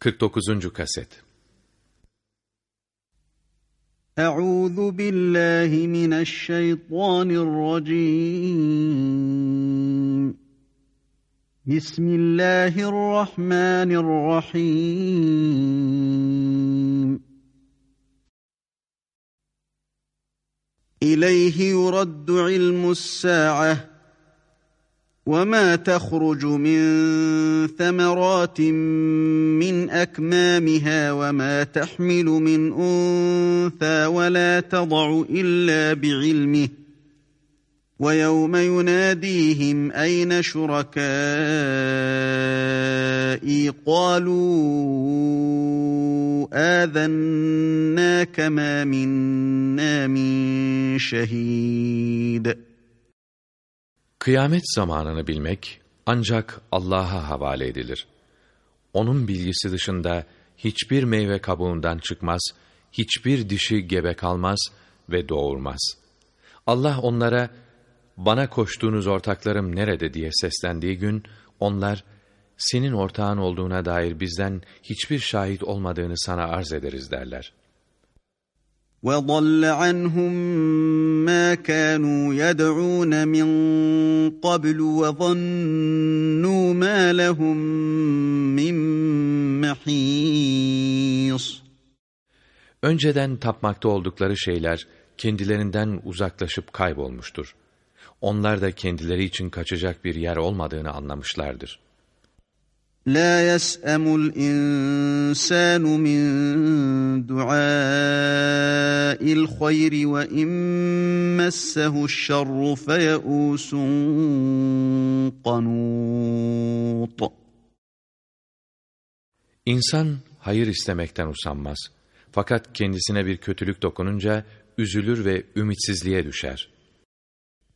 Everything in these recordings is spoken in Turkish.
49. kaset Euzu billahi mineşşeytanirracim Bismillahirrahmanirrahim İleyhi yuraddu ilmus sa'ah وما تخرج من ثمرات من اكمامها وما تحمل من انثى ولا تضع الا بعلمه ويوم يناديهم اين شركائي قالوا اذناك ما منا من شهيد Kıyamet zamanını bilmek ancak Allah'a havale edilir. Onun bilgisi dışında hiçbir meyve kabuğundan çıkmaz, hiçbir dişi gebe kalmaz ve doğurmaz. Allah onlara, bana koştuğunuz ortaklarım nerede diye seslendiği gün, onlar, senin ortağın olduğuna dair bizden hiçbir şahit olmadığını sana arz ederiz derler. وَضَلَّ عَنْهُمْ مَا كَانُوا يَدْعُونَ مِنْ قَبْلُ وَظَنُّوا مَا لَهُمْ مِنْ مَحِيصٍ Önceden tapmakta oldukları şeyler kendilerinden uzaklaşıp kaybolmuştur. Onlar da kendileri için kaçacak bir yer olmadığını anlamışlardır. La yes'emul insanu min duail hayri ve immessehu şerru feyeusun kanut. İnsan hayır istemekten usanmaz. Fakat kendisine bir kötülük dokununca üzülür ve ümitsizliğe düşer.''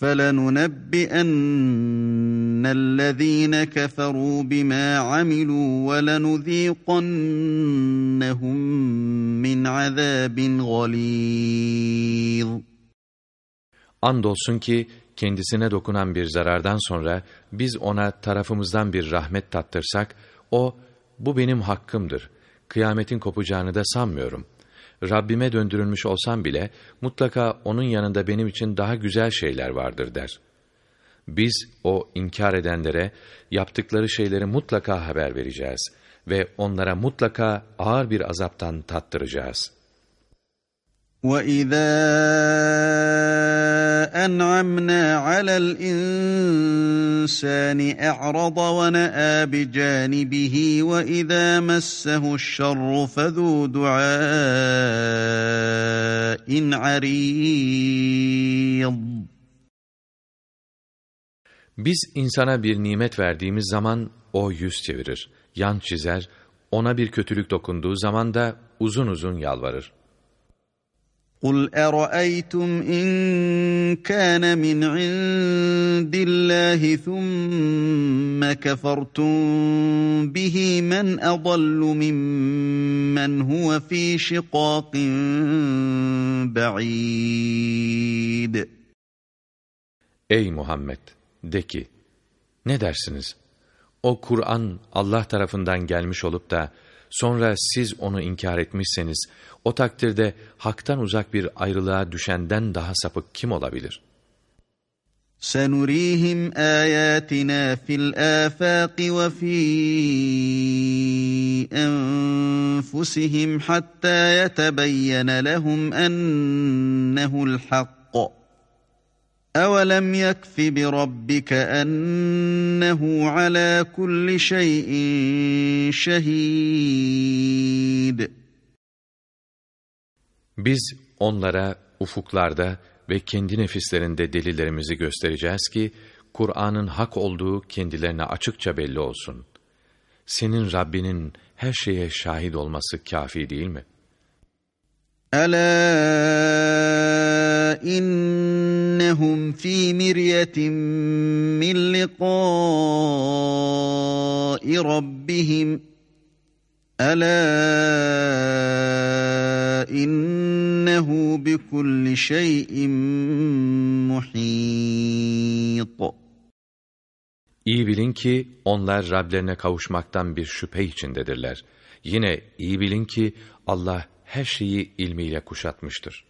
فَلَنُنَبِّئَنَّ الَّذ۪ينَ كَفَرُوا بِمَا عَمِلُوا وَلَنُذ۪يقَنَّهُمْ مِنْ عَذَابٍ غَل۪يظٍ Andolsun ki kendisine dokunan bir zarardan sonra biz ona tarafımızdan bir rahmet tattırsak, o, bu benim hakkımdır, kıyametin kopacağını da sanmıyorum. Rabbime döndürülmüş olsam bile, mutlaka onun yanında benim için daha güzel şeyler vardır der. Biz, o inkar edenlere, yaptıkları şeyleri mutlaka haber vereceğiz ve onlara mutlaka ağır bir azaptan tattıracağız.'' وَإِذَا أَنْعَمْنَا عَلَى الْإِنْسَانِ أَعْرَضَ وَنَأَى بِجَانِبِهِ وَإِذَا مَسَّهُ الشَّرُّ فَذُو دُعَاءٍ عَرِيضٍ Biz insana bir nimet verdiğimiz zaman o yüz çevirir, yan çizer, ona bir kötülük dokunduğu zaman da uzun uzun yalvarır. قل ارايتم ان كان من عند الله ثم كفرتم به من اضل ممن هو في شقاق بعيد Ey Muhammed de ki ne dersiniz o Kur'an Allah tarafından gelmiş olup da sonra siz onu inkar etmişseniz, o takdirde haktan uzak bir ayrılığa düşenden daha sapık kim olabilir? سَنُرِيهِمْ آيَاتِنَا فِي الْآفَاقِ وَفِي أَنفُسِهِمْ حَتَّى يَتَبَيَّنَ لَهُمْ أَنَّهُ الْحَقُّ أَوَلَمْ يَكْفِ بِرَبِّكَ أَنَّهُ عَلَى كُلِّ شَيْءٍ شَهِيدٌ Biz onlara ufuklarda ve kendi nefislerinde delillerimizi göstereceğiz ki, Kur'an'ın hak olduğu kendilerine açıkça belli olsun. Senin Rabbinin her şeye şahit olması kafi değil mi? Ela innehum fi miryetin min liqa'i rabbihim Ela innehu bi kulli şeyin muhit. İyi bilin ki onlar Rablerine kavuşmaktan bir şüphe içindedirler. Yine iyi bilin ki Allah her şeyi ilmiyle kuşatmıştır.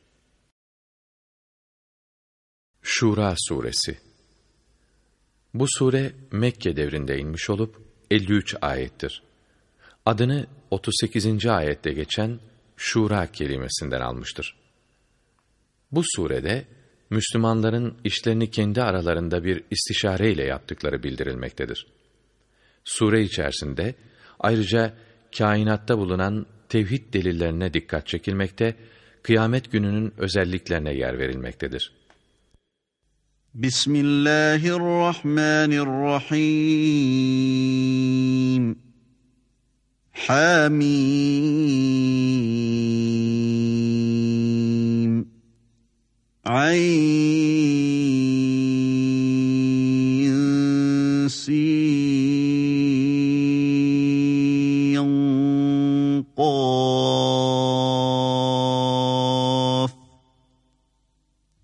Şura Suresi Bu sure Mekke devrinde inmiş olup 53 ayettir. Adını 38. ayette geçen Şura kelimesinden almıştır. Bu surede Müslümanların işlerini kendi aralarında bir istişare ile yaptıkları bildirilmektedir. Sure içerisinde ayrıca kainatta bulunan tevhid delillerine dikkat çekilmekte, kıyamet gününün özelliklerine yer verilmektedir. Bismillahirrahmanirrahim. حميم عين سين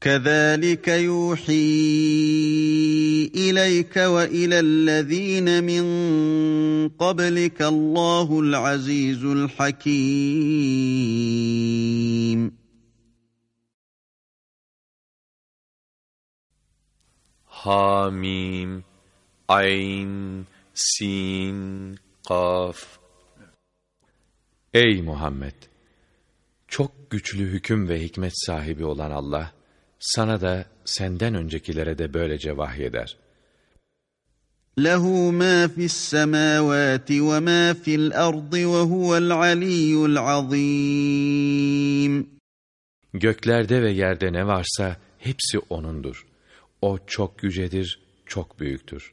كذلك يوحي إليك وإلى الذين من قبلك الله العزيز الحكيم. حاميم عين سين قاف. اي محمد çok güçlü hüküm ve hikmet sahibi olan Allah sana da senden öncekilere de böylece vahyeder. لَهُ مَا فِي السَّمَاوَاتِ وَمَا فِي الْأَرْضِ وَهُوَ الْعَلِيُّ الْعَظِيمُ Göklerde ve yerde ne varsa hepsi O'nundur. O çok yücedir, çok büyüktür.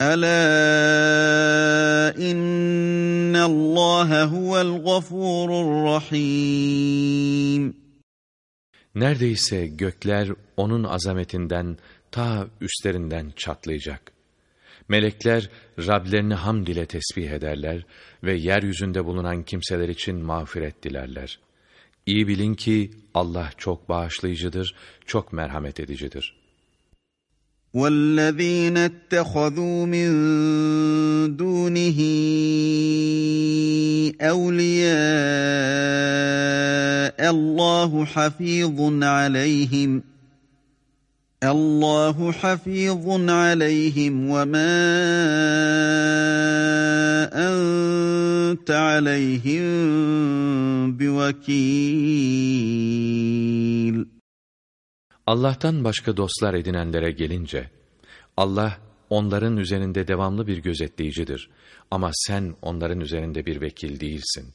Ela innallâhe huvel gafurur rahim. Neredeyse gökler onun azametinden ta üstlerinden çatlayacak. Melekler Rablerini hamd ile tesbih ederler ve yeryüzünde bulunan kimseler için mağfiret dilerler. İyi bilin ki Allah çok bağışlayıcıdır, çok merhamet edicidir.'' والذين اتخذوا من دونه اولياء الله حفيظ عليهم الله حفيظ عليهم وما انت عليهم بوكيل Allah'tan başka dostlar edinenlere gelince, Allah onların üzerinde devamlı bir gözetleyicidir. Ama sen onların üzerinde bir vekil değilsin.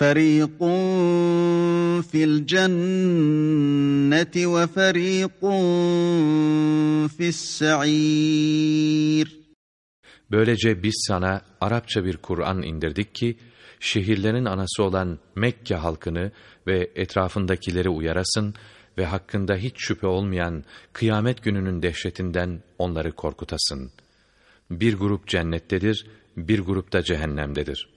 فَرِيقٌ فِي الْجَنَّةِ وَفَرِيقٌ فِي السَّعِيرِ Böylece biz sana Arapça bir Kur'an indirdik ki, şehirlerin anası olan Mekke halkını ve etrafındakileri uyarasın ve hakkında hiç şüphe olmayan kıyamet gününün dehşetinden onları korkutasın. Bir grup cennettedir, bir grup da cehennemdedir.''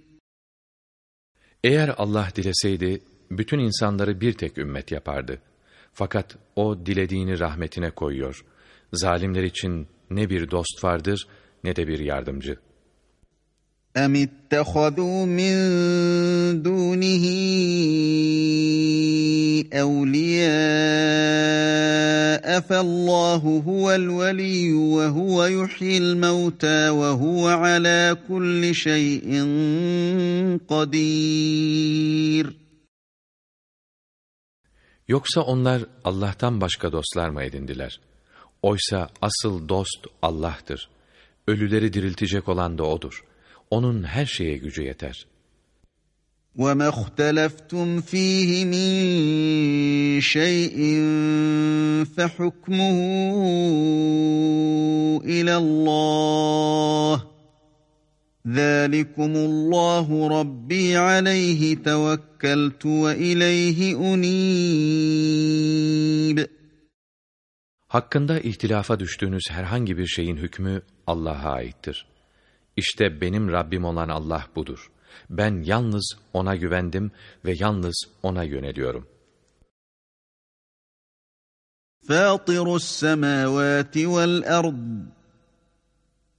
Eğer Allah dileseydi, bütün insanları bir tek ümmet yapardı. Fakat O dilediğini rahmetine koyuyor. Zalimler için ne bir dost vardır, ne de bir yardımcı. اَمِ اتَّخَذُوا مِنْ دُونِهِ اَوْلِيَاءَ فَاللّٰهُ هُوَ الْوَلِيُّ وَهُوَ يُحْيِي الْمَوْتَى وَهُوَ عَلَى كُلِّ شَيْءٍ قَدِيرٌ Yoksa onlar Allah'tan başka dostlar mı edindiler? Oysa asıl dost Allah'tır. Ölüleri diriltecek olan da O'dur. Onun her şeye gücü yeter. وَمَا اخْتَلَفْتُمْ فِيهِ مِنْ شَيْءٍ فَحُكْمُهُ إِلَى اللّٰهِ ذَٰلِكُمُ اللّٰهُ رَبِّي عَلَيْهِ تَوَكَّلْتُ وَإِلَيْهِ أُنِيبُ Hakkında ihtilafa düştüğünüz herhangi bir şeyin hükmü Allah'a aittir. İşte benim Rabbim olan Allah budur. Ben yalnız O'na güvendim ve yalnız O'na yöneliyorum. فَاطِرُ السَّمَاوَاتِ وَالْأَرْضِ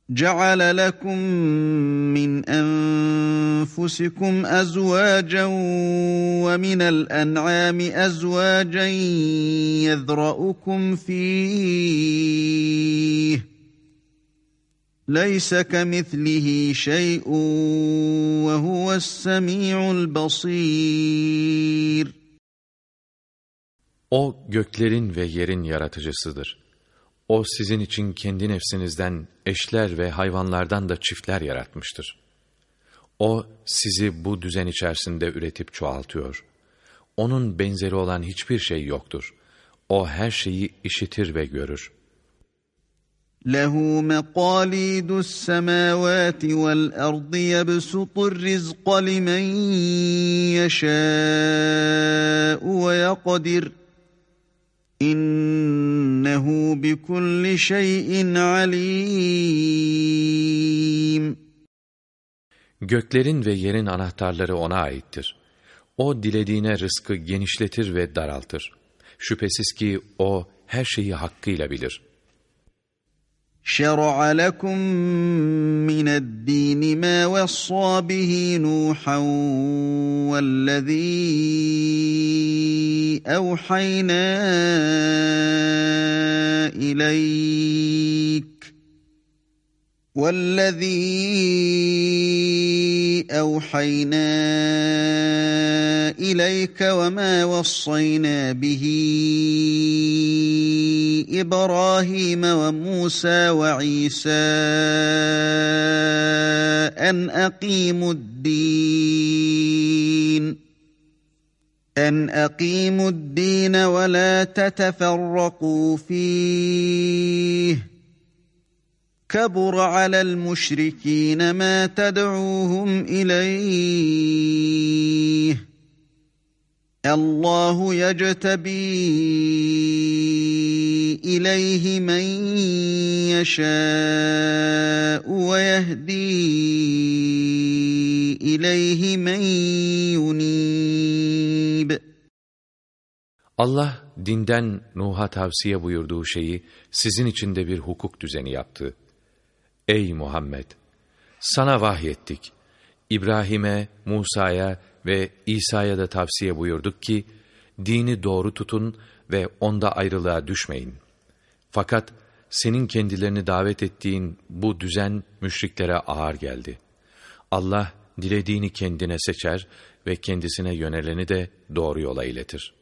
جَعَلَ لَكُم مِّنْ أَنفُسِكُمْ أَزْوَاجًا وَمِنَ الْأَنْعَامِ أَزْوَاجًا يَذْرَؤُكُمْ فِيهِ لَيْسَ كَمِثْلِهِ شَيْءٌ وَهُوَ السَّمِيعُ الْبَصِيرُ O göklerin ve yerin yaratıcısıdır. O sizin için kendi nefsinizden eşler ve hayvanlardan da çiftler yaratmıştır. O sizi bu düzen içerisinde üretip çoğaltıyor. Onun benzeri olan hiçbir şey yoktur. O her şeyi işitir ve görür. لَهُ مَقَالِيدُ السَّمَاوَاتِ وَالْأَرْضِ يَبْسُطُ الرِّزْقَ لِمَنْ يَشَاءُ وَيَقْدِرُ İnnehu bi kulli şeyin alim. Göklerin ve yerin anahtarları ona aittir. O dilediğine rızkı genişletir ve daraltır. Şüphesiz ki o her şeyi hakkıyla bilir. شرع لكم من الدين ما وصى به نوحا والذي أوحينا إليك. والذي أوحينا إليك وما وصينا به إبراهيم وموسى وعيسى أن أقيموا الدين أن أقيموا الدين ولا تتفرقوا فيه كبر على المشركين ما تدعوهم إليه الله يجتبي إليه من يشاء ويهدي إليه من ينيب Allah dinden Nuh'a tavsiye buyurduğu şeyi sizin için de bir hukuk düzeni yaptı. Ey Muhammed! Sana vahyettik. İbrahim'e, Musa'ya ve İsa'ya da tavsiye buyurduk ki, dini doğru tutun ve onda ayrılığa düşmeyin. Fakat senin kendilerini davet ettiğin bu düzen müşriklere ağır geldi. Allah dilediğini kendine seçer ve kendisine yöneleni de doğru yola iletir.''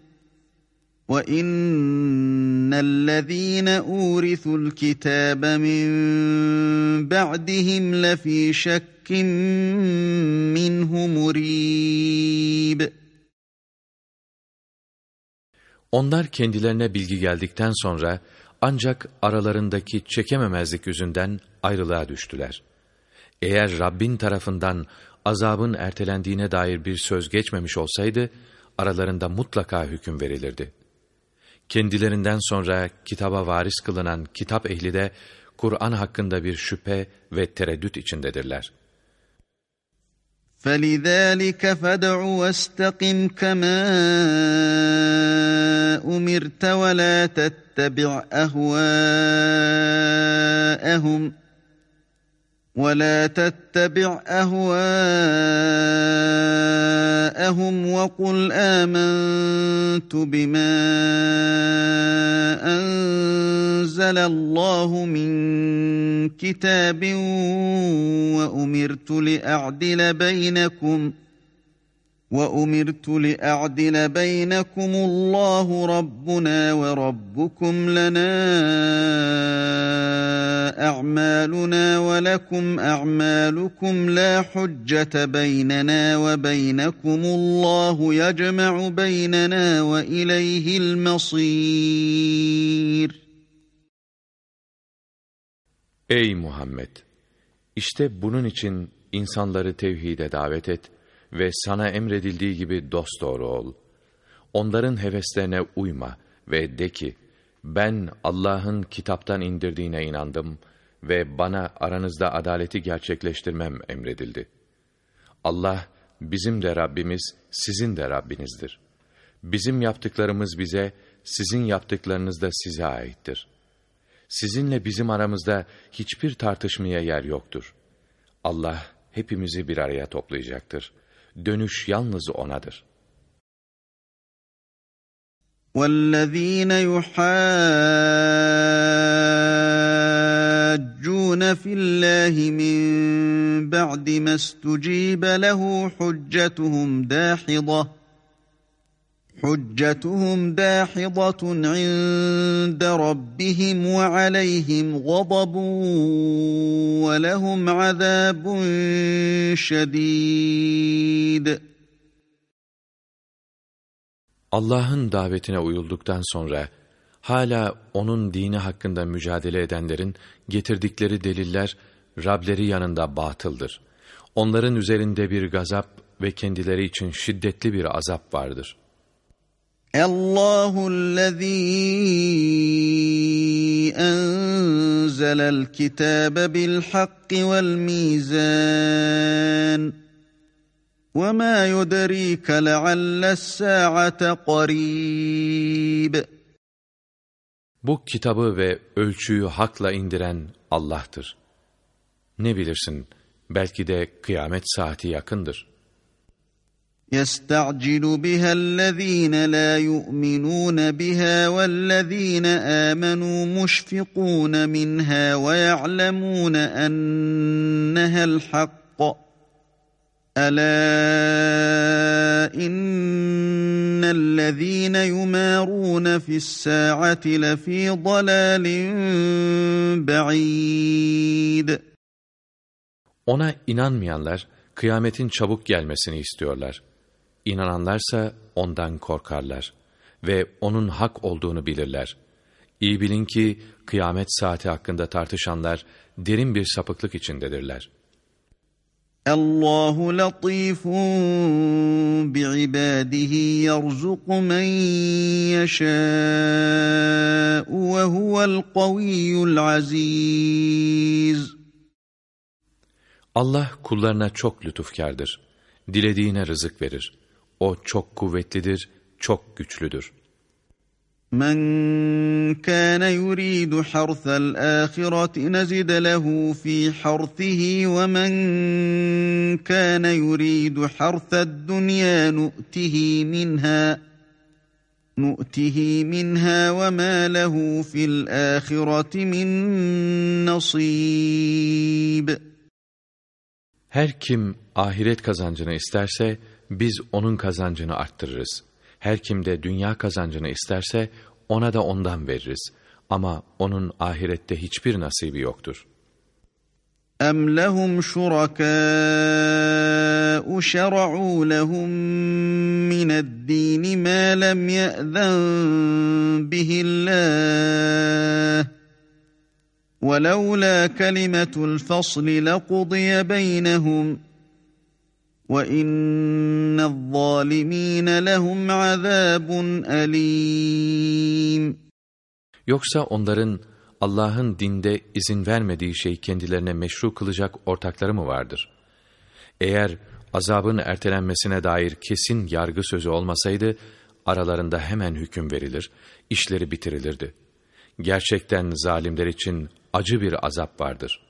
وإن الذين أورثوا الكتاب من بعدهم لفي شك منه مريب Onlar kendilerine bilgi geldikten sonra ancak aralarındaki çekememezlik yüzünden ayrılığa düştüler. Eğer Rabbin tarafından azabın ertelendiğine dair bir söz geçmemiş olsaydı, aralarında mutlaka hüküm verilirdi. Kendilerinden sonra kitaba varis kılınan kitap ehli de, Kur'an hakkında bir şüphe ve tereddüt içindedirler.'' فَلِذَٰلِكَ فَدْعُ وَاسْتَقِمْ كَمَا أُمِرْتَ وَلَا تَتَّبِعْ أَهْوَاءَهُمْ وَلَا تَتَّبِعْ أَهْوَاءَهُمْ وَقُلْ آمَنْتُ بِمَا أَنزَلَ اللَّهُ مِنْ كِتَابٍ وَأُمِرْتُ لِأَعْدِلَ بَيْنَكُمْ ۖ وَأُمِرْتُ لِأَعْدِلَ بَيْنَكُمُ اللَّهُ رَبُّنَا وَرَبُّكُمْ لَنَا أَعْمَالُنَا وَلَكُمْ أَعْمَالُكُمْ لَا حُجَّةَ بَيْنَنَا وَبَيْنَكُمُ اللَّهُ يَجْمَعُ بَيْنَنَا وَإِلَيْهِ الْمَصِيرُ Ey Muhammed! İşte bunun için insanları tevhide davet et ve sana emredildiği gibi dosdoğru ol. Onların heveslerine uyma ve de ki, ben Allah'ın kitaptan indirdiğine inandım ve bana aranızda adaleti gerçekleştirmem emredildi. Allah, bizim de Rabbimiz, sizin de Rabbinizdir. Bizim yaptıklarımız bize, sizin yaptıklarınız da size aittir. Sizinle bizim aramızda hiçbir tartışmaya yer yoktur. Allah hepimizi bir araya toplayacaktır. Dönüş yalnız O'nadır. وَالَّذ۪ينَ يُحَاجُّونَ فِي اللّٰهِ مِنْ بَعْدِ مَا اسْتُجِيبَ لَهُ حُجَّتُهُمْ دَاحِضَةٌ حجتهم داحضة عند ربهم وعليهم غضب ولهم عذاب شديد Allah'ın davetine uyulduktan sonra hala onun dini hakkında mücadele edenlerin getirdikleri deliller Rableri yanında batıldır. Onların üzerinde bir gazap ve kendileri için şiddetli bir azap vardır. الله الذي أنزل الكتاب بالحق والميزان وما يدريك لعل الساعة قريب Bu kitabı ve ölçüyü hakla indiren Allah'tır. Ne bilirsin, belki de kıyamet saati yakındır.'' يستعجل بها الذين لا يؤمنون بها والذين آمنوا مشفقون منها ويعلمون أنها الحق ألا إن الذين يمارون في الساعة لفي ضلال بعيد Ona inanmayanlar kıyametin çabuk gelmesini istiyorlar. İnananlarsa ondan korkarlar ve onun hak olduğunu bilirler. İyi bilin ki kıyamet saati hakkında tartışanlar derin bir sapıklık içindedirler. Allahu latifun bi'ibadihi yerzuku men yeşâ'u ve huvel kaviyyul aziz. Allah kullarına çok lütufkardır. Dilediğine rızık verir. O çok kuvvetlidir, çok güçlüdür. من كان يريد حرث الآخرة نزد له في حرثه ومن كان يريد حرث الدنيا نؤته منها نؤته منها وما له في الآخرة من نصيب Her kim ahiret kazancını isterse biz onun kazancını arttırırız. Her kim de dünya kazancını isterse ona da ondan veririz. Ama onun ahirette hiçbir nasibi yoktur. اَمْ لَهُمْ شُرَكَاءُ شَرَعُوا لَهُم مِّنَ الدِّينِ مَا لَمْ يَأْذَن بِهِ اللّٰهِ وَلَوْلَا كَلِمَةُ الْفَصْلِ لَقُضِيَ بَيْنَهُمْ وَاِنَّ الظَّالِم۪ينَ لَهُمْ عَذَابٌ أَل۪يمٌ Yoksa onların Allah'ın dinde izin vermediği şey kendilerine meşru kılacak ortakları mı vardır? Eğer azabın ertelenmesine dair kesin yargı sözü olmasaydı, aralarında hemen hüküm verilir, işleri bitirilirdi. Gerçekten zalimler için acı bir azap vardır.''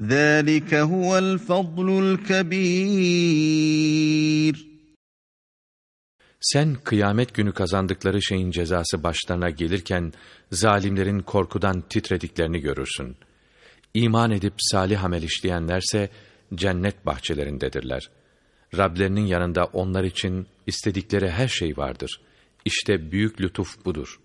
ذلك هو الفضل الكبير Sen kıyamet günü kazandıkları şeyin cezası başlarına gelirken zalimlerin korkudan titrediklerini görürsün. İman edip salih amel işleyenlerse cennet bahçelerindedirler. Rablerinin yanında onlar için istedikleri her şey vardır. İşte büyük lütuf budur.''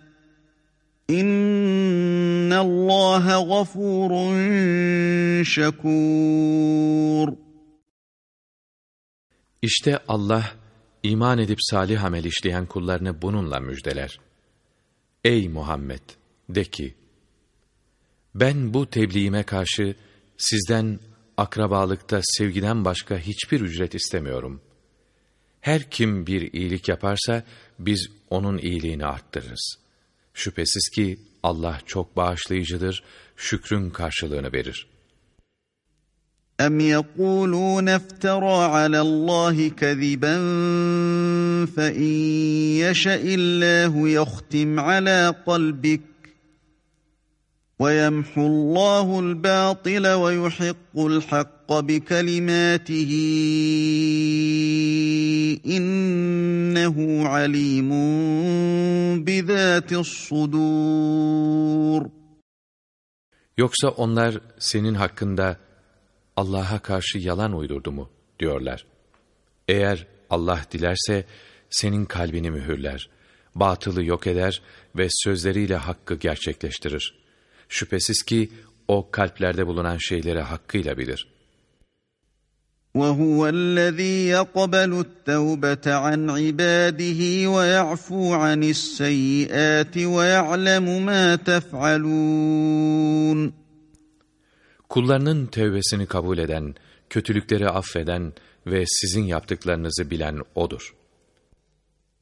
İnna Allah gafurun. İşte Allah iman edip salih amel işleyen kullarını bununla müjdeler. Ey Muhammed de ki ben bu tebliğime karşı sizden akrabalıkta sevgiden başka hiçbir ücret istemiyorum. Her kim bir iyilik yaparsa biz onun iyiliğini arttırırız.'' Şüphesiz ki Allah çok bağışlayıcıdır, şükrün karşılığını verir. اَمْ يَقُولُونَ افْتَرَى عَلَى اللّٰهِ كَذِبًا فَاِنْ يَشَئِ اللّٰهُ يَخْتِمْ عَلَى قَلْبِكَ وَيَمْحُ اللّٰهُ الْبَاطِلَ وَيُحِقُّ الْحَقَّ hakkı bikelimatihi innehu alimun bizâtis sudur. Yoksa onlar senin hakkında Allah'a karşı yalan uydurdu mu diyorlar. Eğer Allah dilerse senin kalbini mühürler, batılı yok eder ve sözleriyle hakkı gerçekleştirir. Şüphesiz ki o kalplerde bulunan şeyleri hakkıyla bilir.'' وهو الذي يقبل التوبة عن عباده ويعفو عن السيئات ويعلم ما تفعلون Kullarının tevbesini kabul eden, kötülükleri affeden ve sizin yaptıklarınızı bilen O'dur.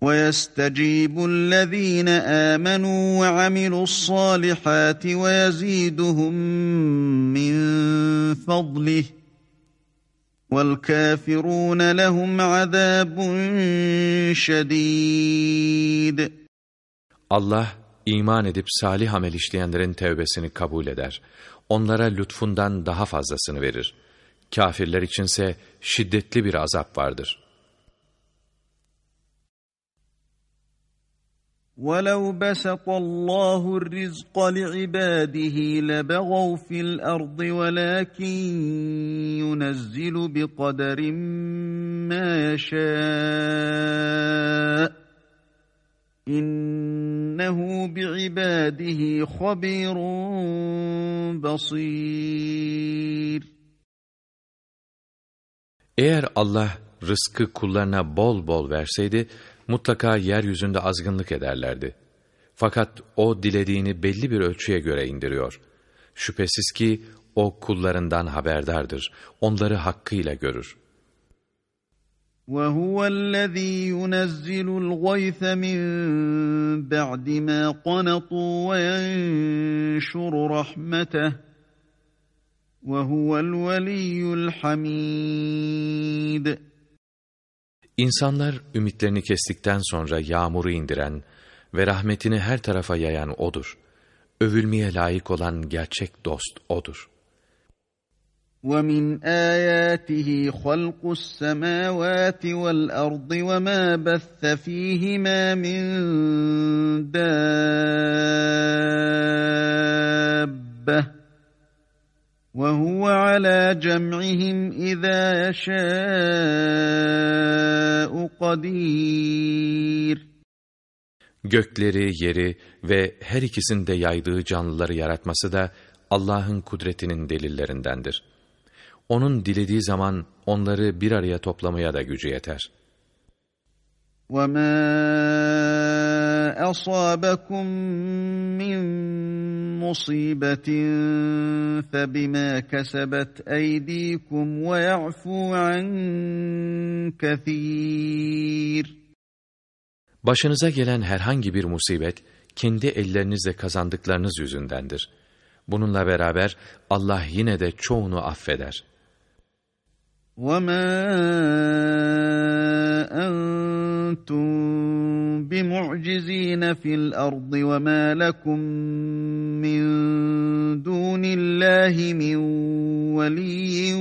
وَيَسْتَجِيبُ الَّذ۪ينَ آمَنُوا وَعَمِلُوا الصَّالِحَاتِ وَيَزِيدُهُم مِّن فَضْلِهِ وَالْكَافِرُونَ لَهُمْ عَذَابٌ شَد۪يدٌ Allah, iman edip salih amel işleyenlerin tevbesini kabul eder. Onlara lütfundan daha fazlasını verir. Kafirler içinse şiddetli bir azap vardır.'' ولو بسط الله الرزق لعباده لبغوا في الأرض ولكن ينزل بقدر ما يشاء انه بعباده خبير بصير. Eğer Allah rızkı kullarına bol bol verseydi mutlaka yeryüzünde azgınlık ederlerdi. Fakat O dilediğini belli bir ölçüye göre indiriyor. Şüphesiz ki O kullarından haberdardır, onları hakkıyla görür. وَهُوَ الَّذ۪ي يُنَزِّلُ الْغَيْثَ مِنْ بَعْدِ مَا قَنَطُوا وَيَنْشُرُ رَحْمَتَهُ وَهُوَ الْوَلِيُّ الْحَمِيدُ İnsanlar ümitlerini kestikten sonra yağmuru indiren ve rahmetini her tarafa yayan O'dur. Övülmeye layık olan gerçek dost O'dur. وَمِنْ آيَاتِهِ خَلْقُ السَّمَاوَاتِ وَالْأَرْضِ وَمَا بَثَّ فِيهِمَا مِنْ دَابَّةٍ وَهُوَ عَلَى جَمْعِهِمْ إِذَا يَشَاءُ قَدِيرٌ Gökleri, yeri ve her ikisinde yaydığı canlıları yaratması da Allah'ın kudretinin delillerindendir. Onun dilediği zaman onları bir araya toplamaya da gücü yeter. وَمَا أَصَابَكُم مِّن مُّصِيبَةٍ فَبِمَا كَسَبَتْ أَيْدِيكُمْ وَيَعْفُو عَن كَثِيرٍ Başınıza gelen herhangi bir musibet, kendi ellerinizle kazandıklarınız yüzündendir. Bununla beraber Allah yine de çoğunu affeder. وَمَا أَنْتُمْ بِمُعْجِزِينَ فِي الْأَرْضِ وَمَا لَكُمْ مِنْ دُونِ اللّٰهِ مِنْ وَلِيٍّ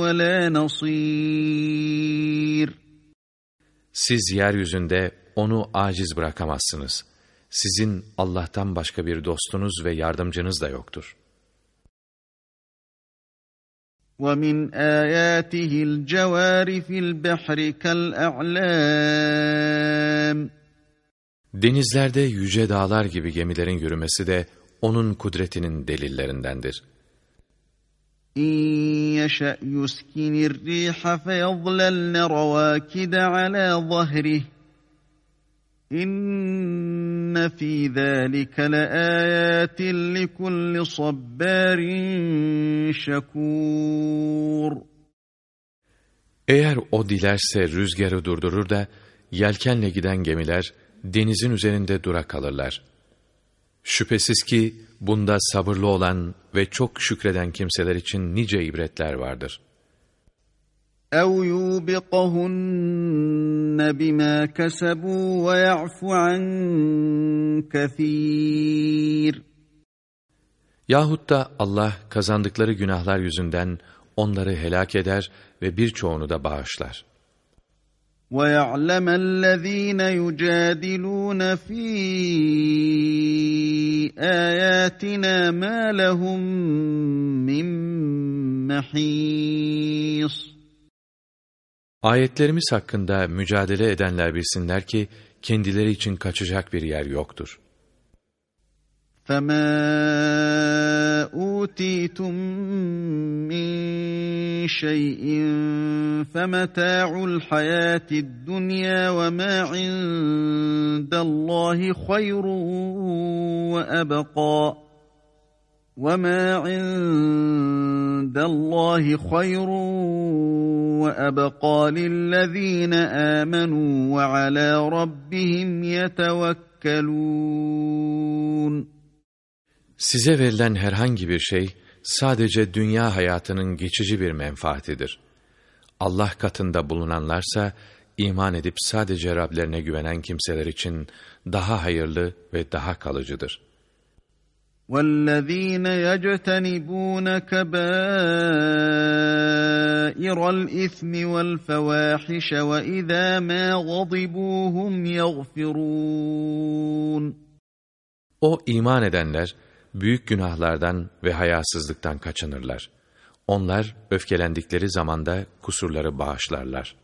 وَلَا نَصِيرٍ Siz yeryüzünde onu aciz bırakamazsınız. Sizin Allah'tan başka bir dostunuz ve yardımcınız da yoktur. وَمِنْ آيَاتِهِ الْجَوَارِ فِي الْبَحْرِ كَالْأَعْلَامِ Denizlerde yüce dağlar gibi gemilerin yürümesi de onun kudretinin delillerindendir. إِنْ يَشَأْ يُسْكِنِ الرِّيحَ فَيَظْلَلْنَ رَوَاكِدَ عَلَى ظَهْرِهِ İnne fî zâlike likulli sabbârin şekûr. Eğer o dilerse rüzgarı durdurur da, yelkenle giden gemiler, denizin üzerinde dura kalırlar. Şüphesiz ki, bunda sabırlı olan ve çok şükreden kimseler için nice ibretler vardır.'' اَوْ يُوبِقَهُنَّ بِمَا كَسَبُوا وَيَعْفُ عَنْ كَثِيرٍ Yahut da Allah kazandıkları günahlar yüzünden onları helak eder ve birçoğunu da bağışlar. وَيَعْلَمَ الَّذ۪ينَ يُجَادِلُونَ ف۪ي آيَاتِنَا مَا لَهُمْ مِنْ مَح۪يصٍ Ayetlerimiz hakkında mücadele edenler bilsinler ki, kendileri için kaçacak bir yer yoktur. فَمَا أُوتِيتُم مِّن شَيْءٍ فَمَتَاعُ الْحَيَاةِ الدُّنْيَا وَمَا عِندَ اللّٰهِ خَيْرٌ وَأَبَقَىٰ وَمَا عِندَ اللّٰهِ خَيْرٌ وَأَبَقَى لِلَّذ۪ينَ آمَنُوا وَعَلَى رَبِّهِمْ يَتَوَكَّلُونَ Size verilen herhangi bir şey, sadece dünya hayatının geçici bir menfaatidir. Allah katında bulunanlarsa, iman edip sadece Rablerine güvenen kimseler için daha hayırlı ve daha kalıcıdır.'' وَالَّذ۪ينَ يَجْتَنِبُونَ كَبَائِرَ الْإِثْمِ وَالْفَوَاحِشَ وَإِذَا مَا غَضِبُوا هُمْ يَغْفِرُونَ O iman edenler, büyük günahlardan ve hayasızlıktan kaçınırlar. Onlar öfkelendikleri zamanda kusurları bağışlarlar.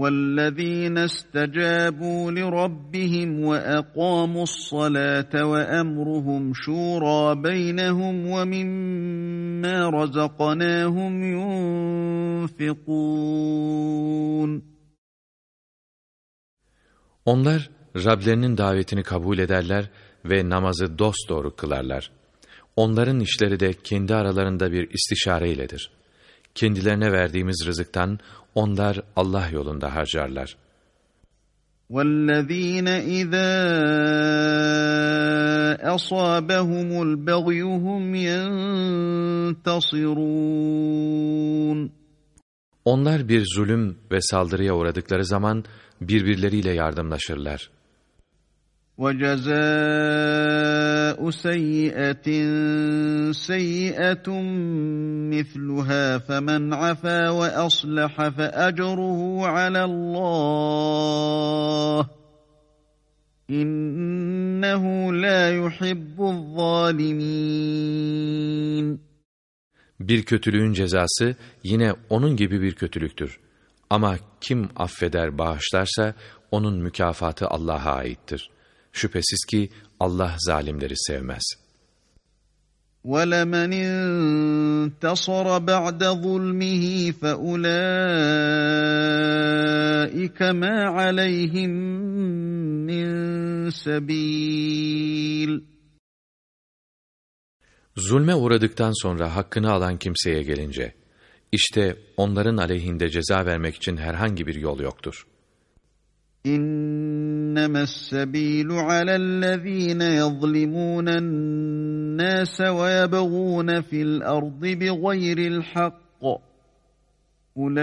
وَالَّذ۪ينَ اسْتَجَابُوا لِرَبِّهِمْ وَاَقَامُوا الصَّلَاةَ وَاَمْرُهُمْ شُورَى بَيْنَهُمْ وَمِمَّا رَزَقَنَاهُمْ يُنْفِقُونَ Onlar Rablerinin davetini kabul ederler ve namazı dosdoğru kılarlar. Onların işleri de kendi aralarında bir istişare iledir. Kendilerine verdiğimiz rızıktan onlar Allah yolunda harcarlar. وَالَّذ۪ينَ اِذَا أَصَابَهُمُ الْبَغْيُ هُمْ يَنْتَصِرُونَ Onlar bir zulüm ve saldırıya uğradıkları zaman birbirleriyle yardımlaşırlar. وَجَزَاءُ سَيِّئَةٍ سَيِّئَةٌ مِثْلُهَا فَمَنْ عَفَا وَأَصْلَحَ فَأَجْرُهُ عَلَى اللّٰهِ إِنَّهُ لَا يُحِبُّ الظَّالِمِينَ Bir kötülüğün cezası yine onun gibi bir kötülüktür. Ama kim affeder, bağışlarsa onun mükafatı Allah'a aittir.'' Şüphesiz ki Allah zalimleri sevmez. وَلَمَنْ انْتَصَرَ بَعْدَ ظُلْمِهِ فَأُولَٰئِكَ مَا عَلَيْهِمْ مِنْ سَب۪يلٍ Zulme uğradıktan sonra hakkını alan kimseye gelince, işte onların aleyhinde ceza vermek için herhangi bir yol yoktur. İnnemâ s-sebîlu alellezîne yazlimûnen nâse ve yebegûne fil ardı bi gayril hakk. Ulaike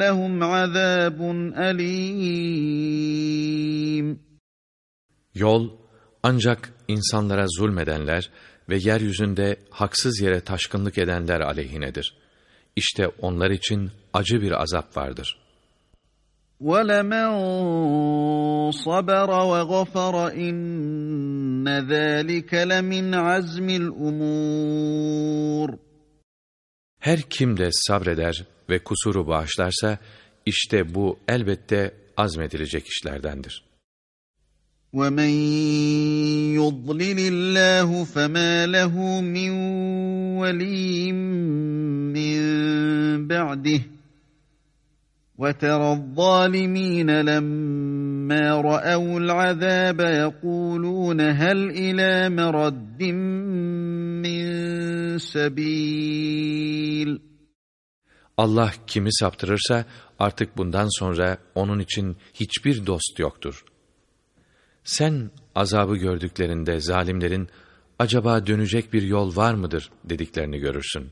lehum. Yol ancak insanlara zulmedenler ve yeryüzünde haksız yere taşkınlık edenler aleyhinedir. İşte onlar için acı bir azap vardır.'' وَلَمَنْ صَبَرَ وَغَفَرَ اِنَّ ذَٰلِكَ لَمِنْ عَزْمِ الْأُمُورِ Her kim de sabreder ve kusuru bağışlarsa, işte bu elbette azmedilecek işlerdendir. وَمَنْ يُضْلِلِ اللّٰهُ فَمَا لَهُ مِنْ وَلِيٍّ مِّنْ بَعْدِهِ وترى الظالمين لما رأوا العذاب يقولون هل إلى مرد من سبيل Allah kimi saptırırsa artık bundan sonra onun için hiçbir dost yoktur. Sen azabı gördüklerinde zalimlerin acaba dönecek bir yol var mıdır dediklerini görürsün.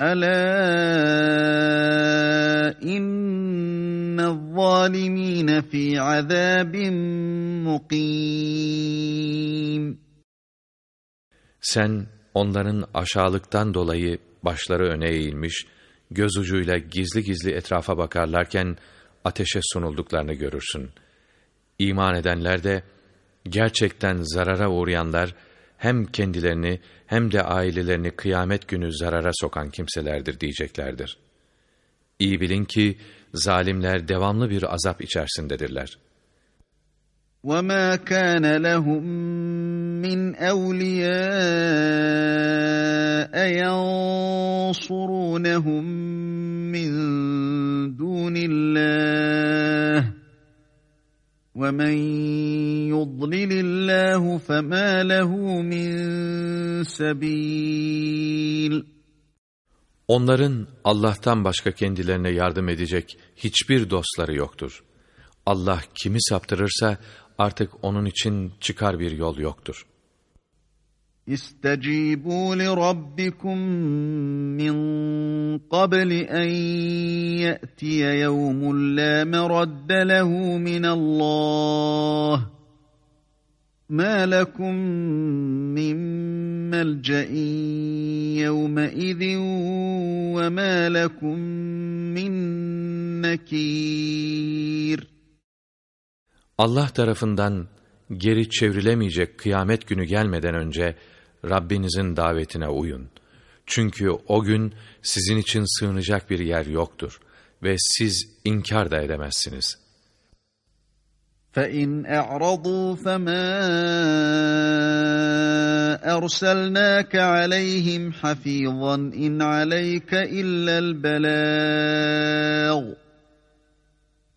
Ala inna zalimin fi azabin mukim. Sen onların aşağılıktan dolayı başları öne eğilmiş, göz ucuyla gizli gizli etrafa bakarlarken ateşe sunulduklarını görürsün. İman edenler de gerçekten zarara uğrayanlar hem kendilerini hem de ailelerini kıyamet günü zarara sokan kimselerdir diyeceklerdir. İyi bilin ki zalimler devamlı bir azap içerisindedirler. وَمَا كَانَ لَهُم مِّنْ أَوْلِيَاءَ يَنصُرُونَهُم مِّن دُونِ اللَّهِ وَمَنْ يُضْلِلِ اللّٰهُ فَمَا لَهُ مِنْ سَب۪يلٍ Onların Allah'tan başka kendilerine yardım edecek hiçbir dostları yoktur. Allah kimi saptırırsa artık onun için çıkar bir yol yoktur. استجيبوا لربكم من قبل أن يأتي يوم لا مرد له من الله. ما لكم من ملجأ يومئذ وما لكم من نكير. الله tarafından geri çevrilemeyecek kıyamet günü gelmeden önce Rabbinizin davetine uyun. Çünkü o gün sizin için sığınacak bir yer yoktur ve siz inkar da edemezsiniz.'' فَاِنْ اَعْرَضُوا فَمَا اَرْسَلْنَاكَ عَلَيْهِمْ حَفِيظًا اِنْ عَلَيْكَ اِلَّا الْبَلَاغُ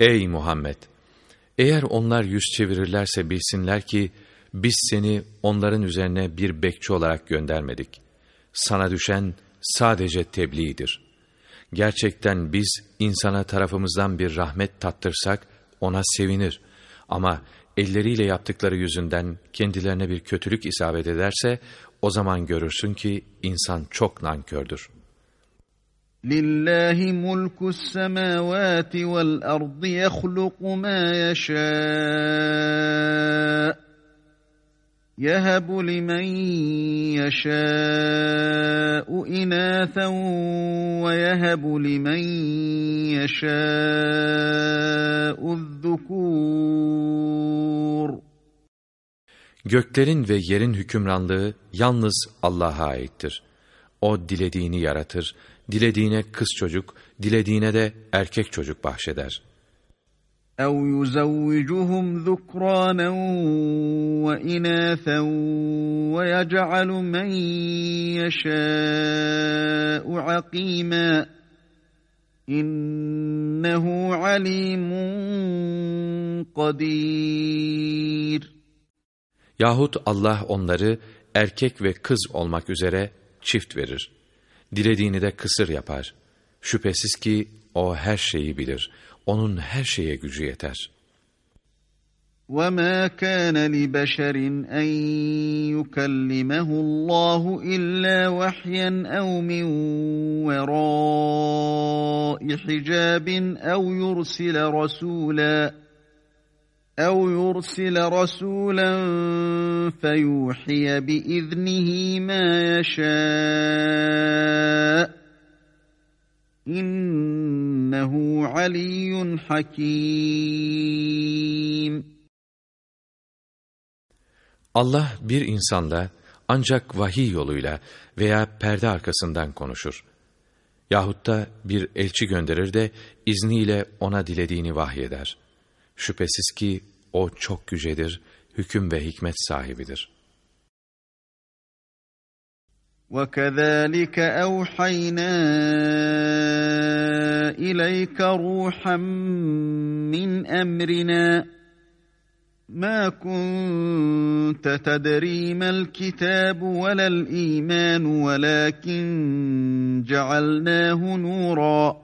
Ey Muhammed! Eğer onlar yüz çevirirlerse bilsinler ki, biz seni onların üzerine bir bekçi olarak göndermedik. Sana düşen sadece tebliğdir.'' Gerçekten biz insana tarafımızdan bir rahmet tattırsak ona sevinir. Ama elleriyle yaptıkları yüzünden kendilerine bir kötülük isabet ederse o zaman görürsün ki insan çok nankördür. لِلَّهِ مُلْكُ السَّمَاوَاتِ وَالْأَرْضِ يَخْلُقُ مَا يَشَاءُ يَهَبُ لِمَنْ يَشَاءُ إِنَاثًا وَيَهَبُ لِمَنْ يَشَاءُ الذُّكُورِ Göklerin ve yerin hükümranlığı yalnız Allah'a aittir. O dilediğini yaratır, dilediğine kız çocuk, dilediğine de erkek çocuk bahşeder.'' أَوْ يُزَوِّجُهُمْ ذُكْرَانًا وَإِنَاثًا وَيَجْعَلُ مَنْ يَشَاءُ عَقِيمًا İnnehu alimun kadir. Yahut Allah onları erkek ve kız olmak üzere çift verir. Dilediğini de kısır yapar. Şüphesiz ki o her şeyi bilir. Onun her şeye gücü yeter. وَمَا كَانَ لِبَشَرٍ أَنْ يُكَلِّمَهُ اللّٰهُ إِلَّا وَحْيًا أَوْ مِنْ وَرَاءِ حِجَابٍ أَوْ يُرْسِلَ رَسُولًا أَوْ يُرْسِلَ رَسُولًا فَيُوحِيَ بِإِذْنِهِ مَا يَشَاءُ İnnehu aliyyun hakim. Allah bir insanla ancak vahiy yoluyla veya perde arkasından konuşur. Yahut da bir elçi gönderir de izniyle ona dilediğini vahyeder. Şüphesiz ki o çok yücedir, hüküm ve hikmet sahibidir.'' وَكَذَٰلِكَ أَوْحَيْنَا إِلَيْكَ رُوحًا مِّنْ أَمْرِنَا مَا كُنتَ تَدْرِي مَا الْكِتَابُ وَلَا الْإِيمَانُ وَلَٰكِن جَعَلْنَاهُ نُورًا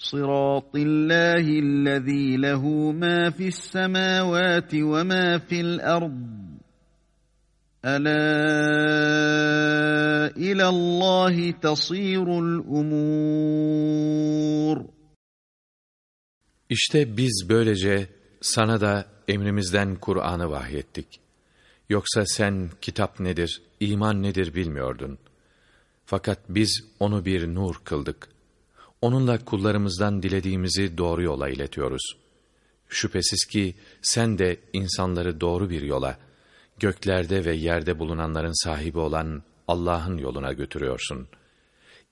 صراط الله الذي له ما في السماوات وما في الأرض ألا إلى الله تصير الأمور İşte biz böylece sana da emrimizden Kur'an'ı vahyettik. Yoksa sen kitap nedir, iman nedir bilmiyordun. Fakat biz onu bir nur kıldık. Onunla kullarımızdan dilediğimizi doğru yola iletiyoruz. Şüphesiz ki sen de insanları doğru bir yola, göklerde ve yerde bulunanların sahibi olan Allah'ın yoluna götürüyorsun.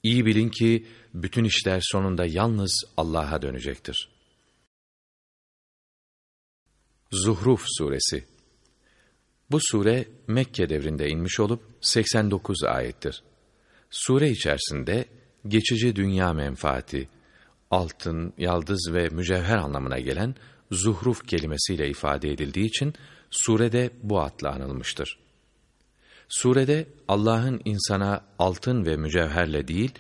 İyi bilin ki bütün işler sonunda yalnız Allah'a dönecektir. Zuhruf Suresi Bu sure Mekke devrinde inmiş olup 89 ayettir. Sure içerisinde geçici dünya menfaati, altın, yaldız ve mücevher anlamına gelen zuhruf kelimesiyle ifade edildiği için surede bu adla anılmıştır. Surede Allah'ın insana altın ve mücevherle değil,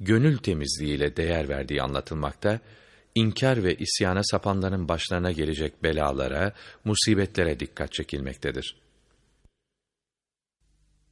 gönül temizliğiyle değer verdiği anlatılmakta, inkar ve isyana sapanların başlarına gelecek belalara, musibetlere dikkat çekilmektedir.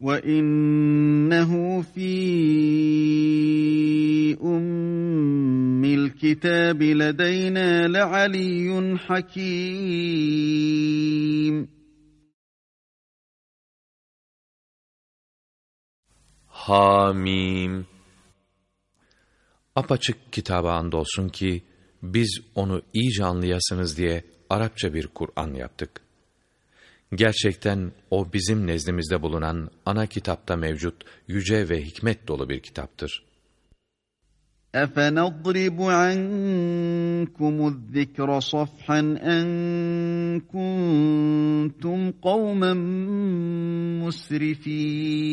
وانه في ام الكتاب لدينا لعلي حكيم Hamim. Apaçık kitaba andolsun ki biz onu iyice anlayasınız diye Arapça bir Kur'an yaptık. Gerçekten o bizim nezdimizde bulunan ana kitapta mevcut yüce ve hikmet dolu bir kitaptır. أَفَنَضْرِبُ عَنْكُمُ الذِّكْرَ صَفْحًا أَنْ كُنْتُمْ قَوْمًا مُسْرِفِينَ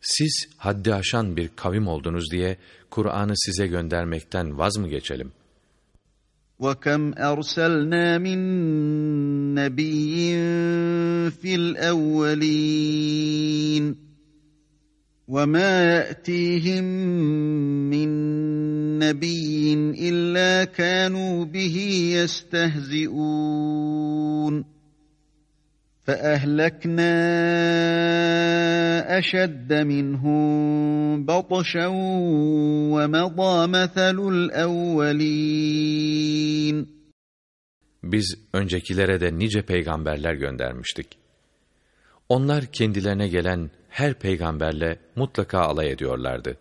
Siz haddi aşan bir kavim oldunuz diye Kur'an'ı size göndermekten vaz mı geçelim? وَكَمْ أَرْسَلْنَا مِنْ نَبِيٍّ فِي الْأَوَّلِينَ وَمَا يَأْتِيهِمْ مِنْ نَبِيٍّ إِلَّا كَانُوا بِهِ يَسْتَهْزِئُونَ فَأَهْلَكْنَا أَشَدَّ مِنْهُمْ بَطْشًا وَمَضَى مَثَلُ الْأَوَّلِينَ Biz öncekilere de nice peygamberler göndermiştik. Onlar kendilerine gelen her peygamberle mutlaka alay ediyorlardı.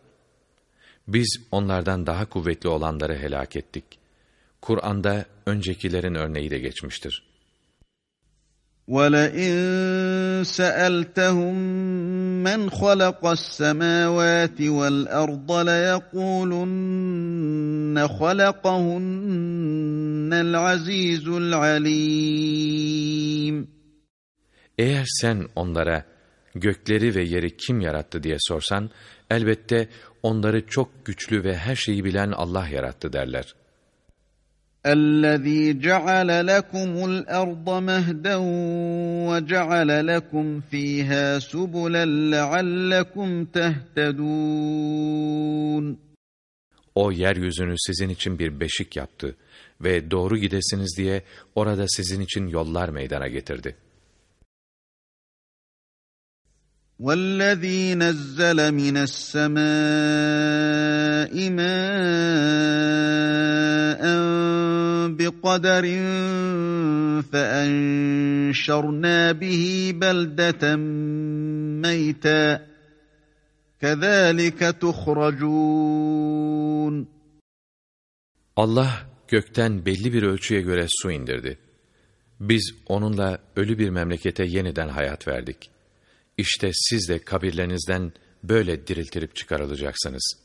Biz onlardan daha kuvvetli olanları helak ettik. Kur'an'da öncekilerin örneği de geçmiştir. وَلَئِن سَأَلْتَهُم مَّنْ خَلَقَ السَّمَاوَاتِ وَالْأَرْضَ لَيَقُولُنَّ خَلَقَهُنَّ الْعَزِيزُ الْعَلِيمُ Eğer sen onlara gökleri ve yeri kim yarattı diye sorsan, elbette onları çok güçlü ve her şeyi bilen Allah yarattı derler. الذي جعل لكم الأرض مهدا وجعل لكم فيها سبلا لعلكم تهتدون O yeryüzünü sizin için bir beşik yaptı ve doğru gidesiniz diye orada sizin için yollar meydana getirdi. وَالَّذ۪ي نَزَّلَ مِنَ السَّمَاءِ مَاءً بِقَدَرٍ فَأَنْشَرْنَا بِهِ بَلْدَةً مَيْتًا كَذَٰلِكَ تُخْرَجُونَ Allah gökten belli bir ölçüye göre su indirdi. Biz onunla ölü bir memlekete yeniden hayat verdik. İşte siz de kabirlerinizden böyle diriltilip çıkarılacaksınız.''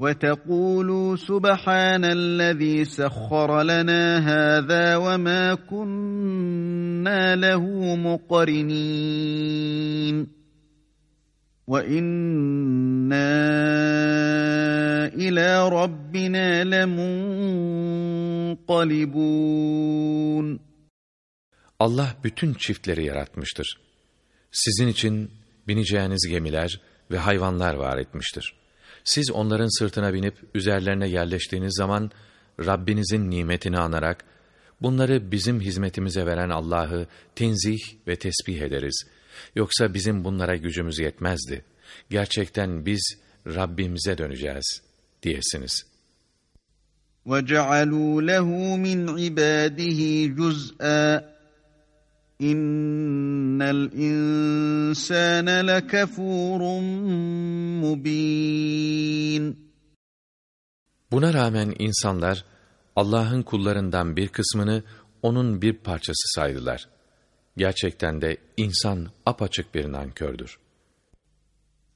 وتقولوا سبحان الذي سخر لنا هذا وما كنا له مقرنين وإنا إلى ربنا لمنقلبون Allah bütün çiftleri yaratmıştır. Sizin için bineceğiniz gemiler ve hayvanlar var etmiştir. Siz onların sırtına binip üzerlerine yerleştiğiniz zaman Rabbinizin nimetini anarak bunları bizim hizmetimize veren Allah'ı tenzih ve tesbih ederiz. Yoksa bizim bunlara gücümüz yetmezdi. Gerçekten biz Rabbimize döneceğiz diyesiniz. وَجَعَلُوا لَهُ مِنْ عِبَادِهِ جُزْءًا İnnel insane lekefurun mubin. Buna rağmen insanlar Allah'ın kullarından bir kısmını onun bir parçası saydılar. Gerçekten de insan apaçık bir nankördür.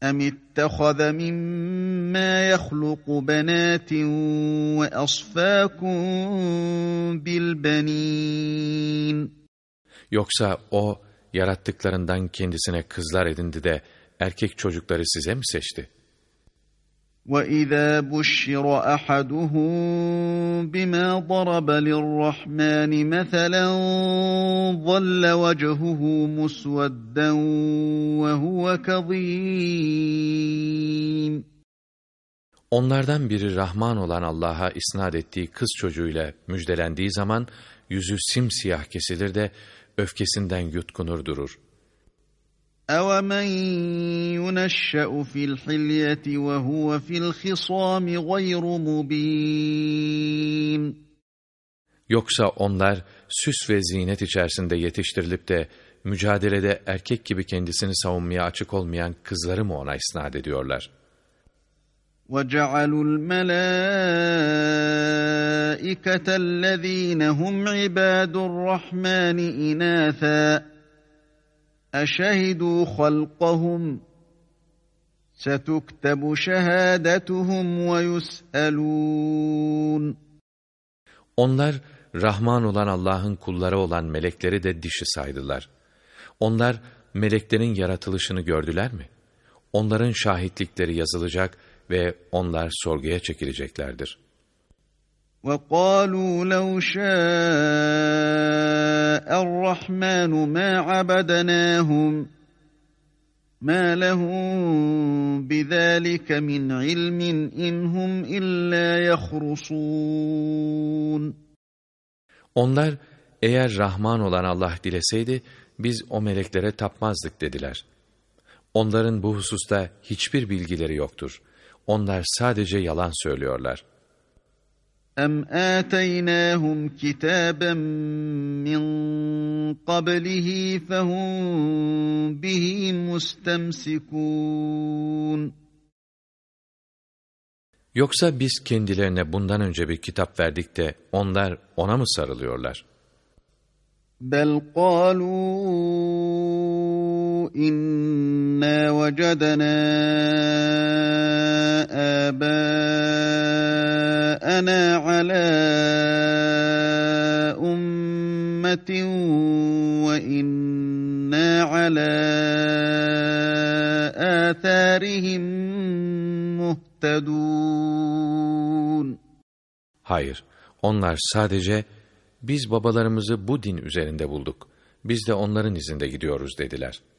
اَمِ اتَّخَذَ مِمَّا يَخْلُقُ بَنَاتٍ وَأَصْفَاكُمْ بِالْبَنِينَ Yoksa o yarattıklarından kendisine kızlar edindi de erkek çocukları size mi seçti? وَإِذَا بُشِّرَ أَحَدُهُم بِمَا ضَرَبَ لِلرَّحْمَنِ مَثَلًا ظَلَّ وَجْهُهُ مُسْوَدًّا وَهُوَ كَظِيمٌ Onlardan biri Rahman olan Allah'a isnat ettiği kız çocuğuyla müjdelendiği zaman yüzü simsiyah kesilir de öfkesinden yutkunur durur. أَوَمَنْ يُنَشَّأُ فِي الْحِلْيَةِ وَهُوَ فِي الْخِصَامِ غَيْرُ مُب۪ينَ Yoksa onlar süs ve zinet içerisinde yetiştirilip de mücadelede erkek gibi kendisini savunmaya açık olmayan kızları mı ona isnat ediyorlar? وَجَعَلُوا الْمَلَائِكَةَ الَّذ۪ينَ هُمْ عِبَادُ الرَّحْمَنِ اِنَاثًا اَشَهِدُوا خَلْقَهُمْ سَتُكْتَبُ شَهَادَتُهُمْ وَيُسْأَلُونَ Onlar Rahman olan Allah'ın kulları olan melekleri de dişi saydılar. Onlar meleklerin yaratılışını gördüler mi? Onların şahitlikleri yazılacak ve onlar sorguya çekileceklerdir. وَقَالُوا لَوْ شَاءَ الرَّحْمَنُ مَا عَبَدَنَاهُمْ مَا لَهُمْ بِذَٰلِكَ مِنْ عِلْمٍ اِنْ هُمْ اِلَّا يَخْرُصُونَ Onlar eğer Rahman olan Allah dileseydi biz o meleklere tapmazdık dediler. Onların bu hususta hiçbir bilgileri yoktur. Onlar sadece yalan söylüyorlar. اَمْ آتَيْنَاهُمْ كِتَابًا مِّن قَبْلِهِ فَهُمْ بِهِ مُسْتَمْسِكُونَ Yoksa biz kendilerine bundan önce bir kitap verdik de onlar ona mı sarılıyorlar? بَلْ قَالُوا inna vecedena âbâena alâ ummetin ve inna alâ âtârihim muhtedûn. Hayır, onlar sadece biz babalarımızı bu din üzerinde bulduk. Biz de onların izinde gidiyoruz dediler.''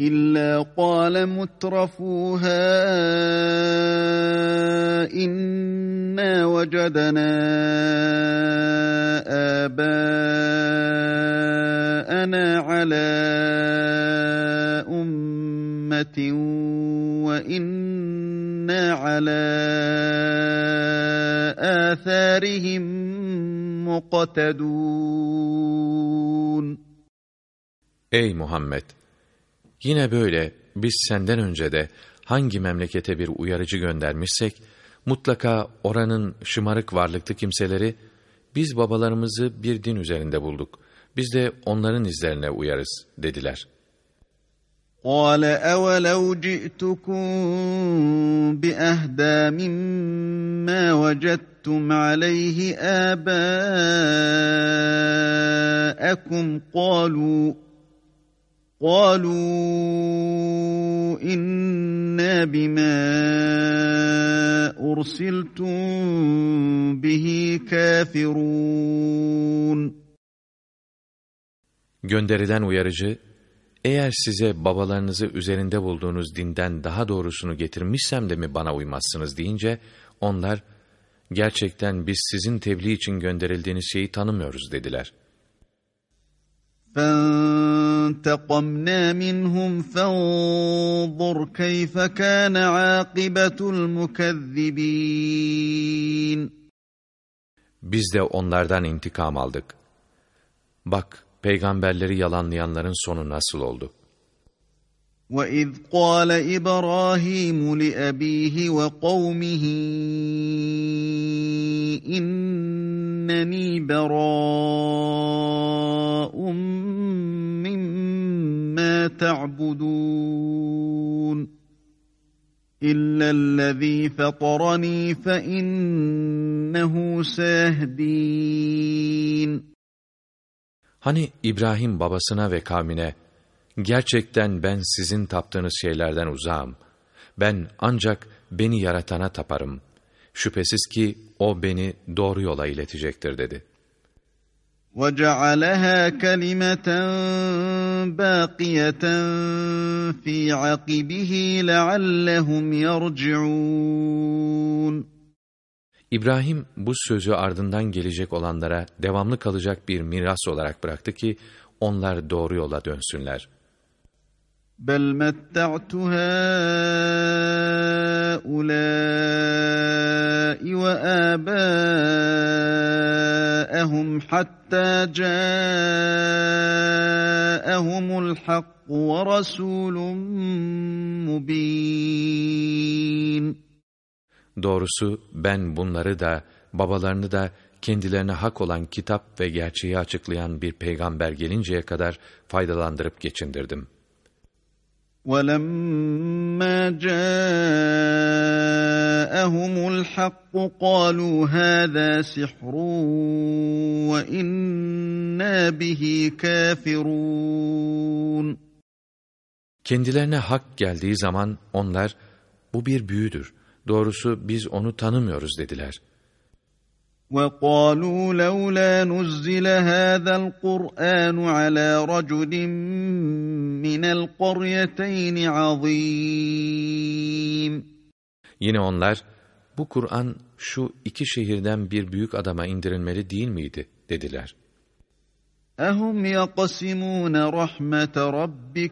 إلا قال مترفوها إنا وجدنا آباءنا على أمة وإنا على آثارهم مقتدون Ey Muhammed! Yine böyle biz senden önce de hangi memlekete bir uyarıcı göndermişsek, mutlaka oranın şımarık varlıklı kimseleri, biz babalarımızı bir din üzerinde bulduk. Biz de onların izlerine uyarız dediler. قال أولو جئتكم بأهدى مما وجدتم عليه آباءكم قالوا قالوا إنا بما أرسلتم به كافرون Gönderilen uyarıcı, eğer size babalarınızı üzerinde bulduğunuz dinden daha doğrusunu getirmişsem de mi bana uymazsınız deyince, onlar, gerçekten biz sizin tebliğ için gönderildiğiniz şeyi tanımıyoruz dediler. فانتقمنا منهم فانظر كيف كان عاقبة المكذبين Biz de onlardan intikam aldık. Bak, peygamberleri yalanlayanların sonu nasıl oldu? وَإِذْ قَالَ إِبْرَاهِيمُ لِأَبِيهِ وَقَوْمِهِ inneni berâ'um mimmâ ta'budûn. İllellezî fetarani fe innehu sehdîn. Hani İbrahim babasına ve kavmine, gerçekten ben sizin taptığınız şeylerden uzağım. Ben ancak beni yaratana taparım. Şüphesiz ki o beni doğru yola iletecektir dedi. وَجَعَلَهَا كَلِمَةً بَاقِيَةً فِي عَقِبِهِ لَعَلَّهُمْ يَرْجِعُونَ İbrahim bu sözü ardından gelecek olanlara devamlı kalacak bir miras olarak bıraktı ki onlar doğru yola dönsünler.'' بل متعت هؤلاء وآباءهم حتى جاءهم الحق ورسول مبين Doğrusu ben bunları da babalarını da kendilerine hak olan kitap ve gerçeği açıklayan bir peygamber gelinceye kadar faydalandırıp geçindirdim.'' ولما جاءهم الحق قالوا هذا سحر وإنا به كافرون Kendilerine hak geldiği zaman onlar bu bir büyüdür. Doğrusu biz onu tanımıyoruz dediler. وَقَالُوا لَوْلَا نُزِّلَ هَذَا الْقُرْآنُ عَلَى رَجُلٍ مِّنَ الْقَرْيَتَيْنِ عَظِيمٍ Yine onlar, bu Kur'an şu iki şehirden bir büyük adama indirilmeli değil miydi? dediler. اَهُمْ يَقَسِمُونَ رَحْمَةَ رَبِّكَ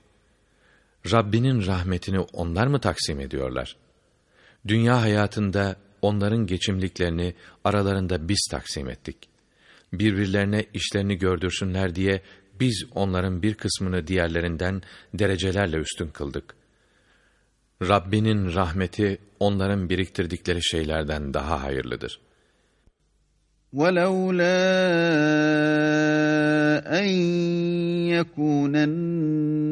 Rabbinin rahmetini onlar mı taksim ediyorlar? Dünya hayatında onların geçimliklerini aralarında biz taksim ettik. Birbirlerine işlerini gördürsünler diye biz onların bir kısmını diğerlerinden derecelerle üstün kıldık. Rabbinin rahmeti onların biriktirdikleri şeylerden daha hayırlıdır. وَلَوْلَا أَنْ يَكُونَ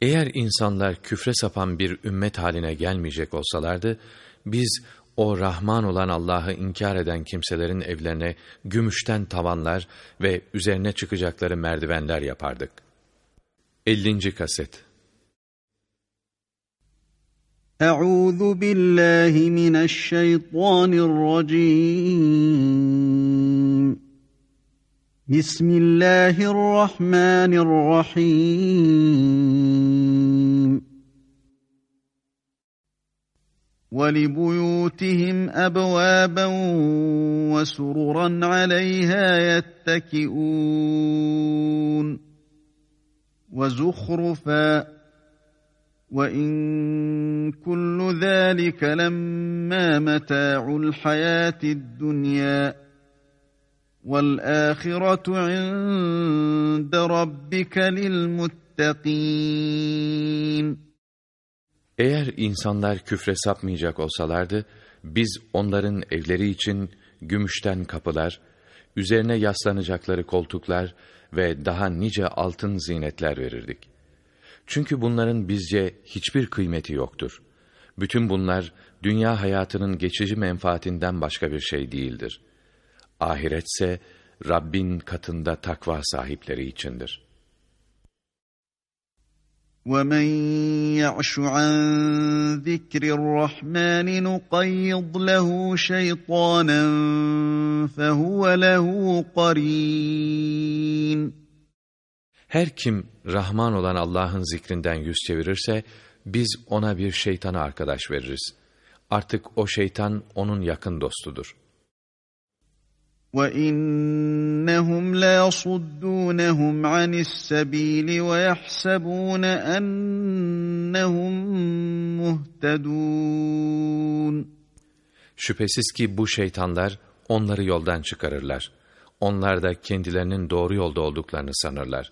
Eğer insanlar küfre sapan bir ümmet haline gelmeyecek olsalardı, biz o Rahman olan Allah'ı inkar eden kimselerin evlerine gümüşten tavanlar ve üzerine çıkacakları merdivenler yapardık. 50. kaset Euzu billahi mineşşeytanirracim Bismillahirrahmanirrahim وَلِبُيُوتِهِمْ أَبْوَابًا وَسُرُرًا عَلَيْهَا يَتَّكِئُونَ. وَزُخْرُفًا وَإِن كُلُّ ذَٰلِكَ لَمَّا مَتَاعُ الْحَيَاةِ الدُّنْيَا. وَالْآخِرَةُ عِندَ رَبِّكَ لِلْمُتَّقِينَ Eğer insanlar küfre sapmayacak olsalardı, biz onların evleri için gümüşten kapılar, üzerine yaslanacakları koltuklar ve daha nice altın zinetler verirdik. Çünkü bunların bizce hiçbir kıymeti yoktur. Bütün bunlar dünya hayatının geçici menfaatinden başka bir şey değildir. Ahiretse Rabbin katında takva sahipleri içindir.'' وَمَنْ يَعْشُ عَنْ ذِكْرِ الرَّحْمَنِ نُقَيِّضْ لَهُ شَيْطَانًا فَهُوَ لَهُ قَرِينٌ Her kim Rahman olan Allah'ın zikrinden yüz çevirirse, biz ona bir şeytana arkadaş veririz. Artık o şeytan onun yakın dostudur. وَإِنَّهُمْ لَيَصُدُّونَهُمْ عَنِ السَّبِيلِ وَيَحْسَبُونَ أَنَّهُمْ مُهْتَدُونَ Şüphesiz ki bu şeytanlar onları yoldan çıkarırlar. Onlar da kendilerinin doğru yolda olduklarını sanırlar.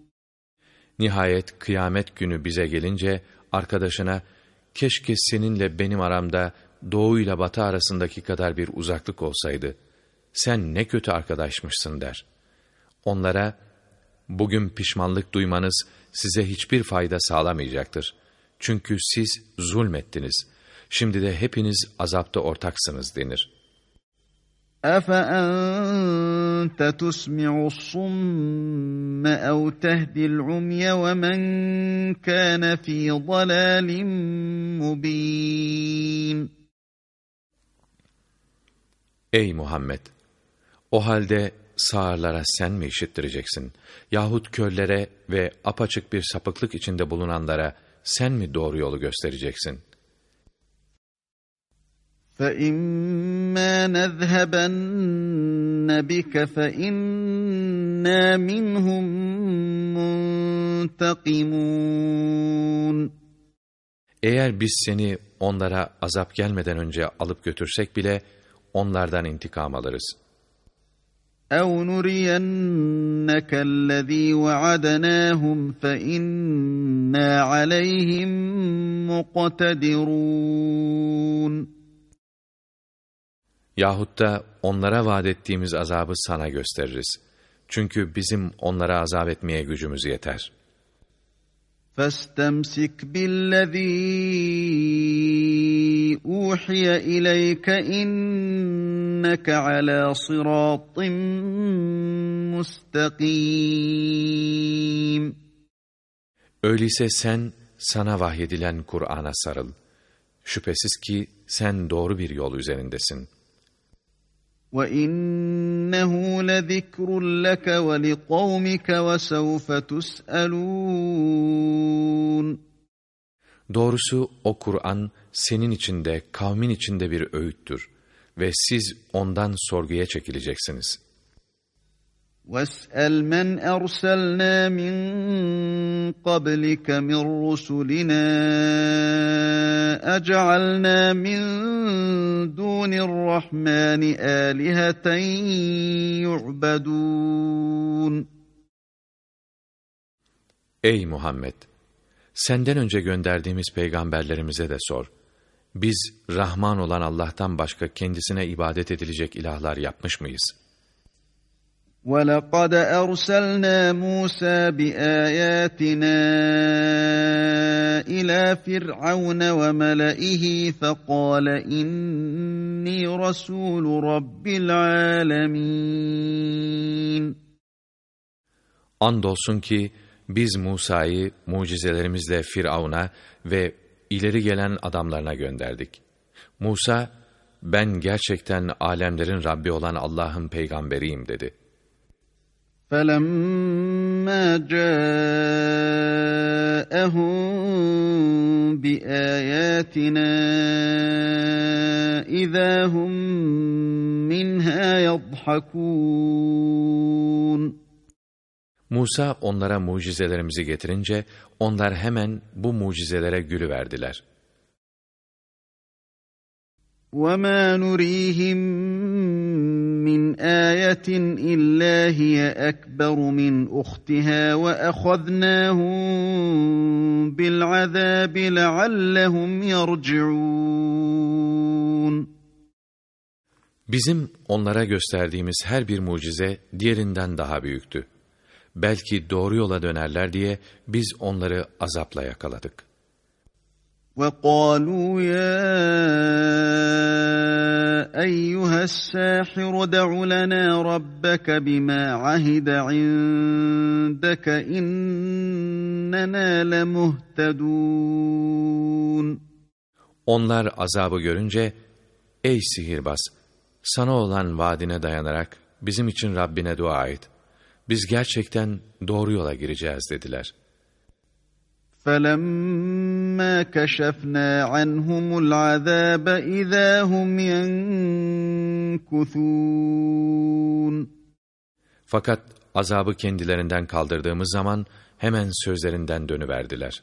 Nihayet kıyamet günü bize gelince arkadaşına keşke seninle benim aramda doğu ile batı arasındaki kadar bir uzaklık olsaydı. Sen ne kötü arkadaşmışsın der. Onlara, bugün pişmanlık duymanız size hiçbir fayda sağlamayacaktır. Çünkü siz zulmettiniz. Şimdi de hepiniz azapta ortaksınız denir.'' أَفَأَنْتَ تُسْمِعُ الصُّمَّ أَوْ تَهْدِي الْعُمْيَ وَمَنْ كَانَ فِي ضَلَالٍ مُبِينٍ Ey Muhammed! O halde sağırlara sen mi işittireceksin? Yahut körlere ve apaçık bir sapıklık içinde bulunanlara sen mi doğru yolu göstereceksin?'' فَإِمَّا نَذْهَبَنَّ بِكَ فَإِنَّا مِنْهُمْ مُنْتَقِمُونَ Eğer biz seni onlara azap gelmeden önce alıp götürsek bile onlardan intikam alırız. اَوْ نُرِيَنَّكَ الَّذ۪ي وَعَدَنَاهُمْ فَإِنَّا عَلَيْهِمْ مُقْتَدِرُونَ Yahut da onlara vaat ettiğimiz azabı sana gösteririz. Çünkü bizim onlara azap etmeye gücümüz yeter. فَاسْتَمْسِكْ بِالَّذ۪ي اُوحِيَ اِلَيْكَ اِنَّكَ عَلَى صِرَاطٍ مُسْتَقِيمٍ Öyleyse sen sana vahyedilen Kur'an'a sarıl. Şüphesiz ki sen doğru bir yol üzerindesin. وَإِنَّهُ لَذِكْرٌ لَكَ وَلِقَوْمِكَ وَسَوْفَ تُسْأَلُونَ Doğrusu o Kur'an senin içinde, kavmin içinde bir öğüttür ve siz ondan sorguya çekileceksiniz. وَاسْأَلْ مَنْ أَرْسَلْنَا مِنْ قَبْلِكَ مِنْ رُسُلِنَا أَجَعَلْنَا مِنْ دُونِ الرَّحْمَنِ آلِهَةً يُعْبَدُونَ Ey Muhammed! Senden önce gönderdiğimiz peygamberlerimize de sor. Biz Rahman olan Allah'tan başka kendisine ibadet edilecek ilahlar yapmış mıyız? وَلَقَدْ أَرْسَلْنَا مُوسَى بِآيَاتِنَا إِلَى فِرْعَوْنَ وَمَلَئِهِ فَقَالَ إِنِّي رَسُولُ رَبِّ الْعَالَمِينَ Andolsun ki biz Musa'yı mucizelerimizle Firavun'a ve ileri gelen adamlarına gönderdik. Musa, ben gerçekten alemlerin Rabbi olan Allah'ın peygamberiyim dedi. فَلَمَّا جَاءَهُم بِآيَاتِنَا إِذَا هُم مِّنْهَا يَضْحَكُونَ Musa onlara mucizelerimizi getirince onlar hemen bu mucizelere gülüverdiler. وَمَا نُرِيهِمْ min ayatin illa hiye ekberu min uhtiha ve ehadnâhum bil azâbi leallehum yerci'ûn. Bizim onlara gösterdiğimiz her bir mucize diğerinden daha büyüktü. Belki doğru yola dönerler diye biz onları azapla yakaladık.'' وَقَالُوا يَا أَيُّهَا السَّاحِرُ دَعُ لَنَا رَبَّكَ بِمَا عَهِدَ عِندَكَ إِنَّنَا لَمُهْتَدُونَ Onlar azabı görünce, ey sihirbaz, sana olan vaadine dayanarak bizim için Rabbine dua et. Biz gerçekten doğru yola gireceğiz dediler. فَلَمَّا كَشَفْنَا عَنْهُمُ الْعَذَابَ إِذَا هُمْ يَنْكُثُونَ Fakat azabı kendilerinden kaldırdığımız zaman hemen sözlerinden dönüverdiler.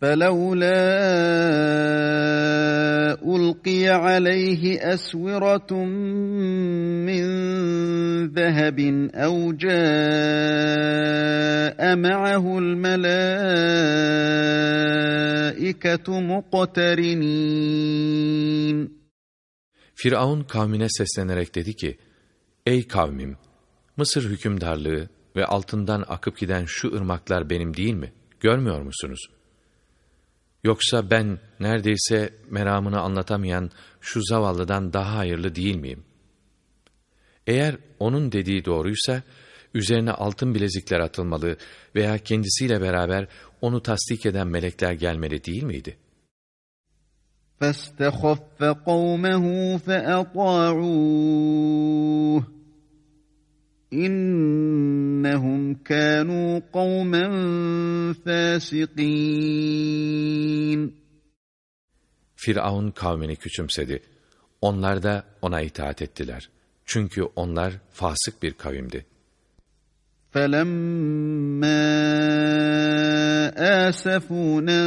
فَلَوْلَا أُلْقِيَ عَلَيْهِ أَسْوِرَةٌ مِّن ذَهَبٍ أَوْ جَاءَ مَعَهُ الْمَلَائِكَةُ مُقْتَرِنِينَ Firavun kavmine seslenerek dedi ki, Ey kavmim! Mısır hükümdarlığı ve altından akıp giden şu ırmaklar benim değil mi? Görmüyor musunuz? Yoksa ben neredeyse meramını anlatamayan şu zavallıdan daha hayırlı değil miyim? Eğer onun dediği doğruysa, üzerine altın bilezikler atılmalı veya kendisiyle beraber onu tasdik eden melekler gelmeli değil miydi? فَاسْتَخَفَّ قَوْمَهُ فَأَطَاعُوهُ إِنَّهُمْ كَانُوا قَوْمًا فَاسِقِينَ Firavun kavmini küçümsedi. Onlar da ona itaat ettiler. Çünkü onlar fasık bir kavimdi. فَلَمَّا آسَفُونَا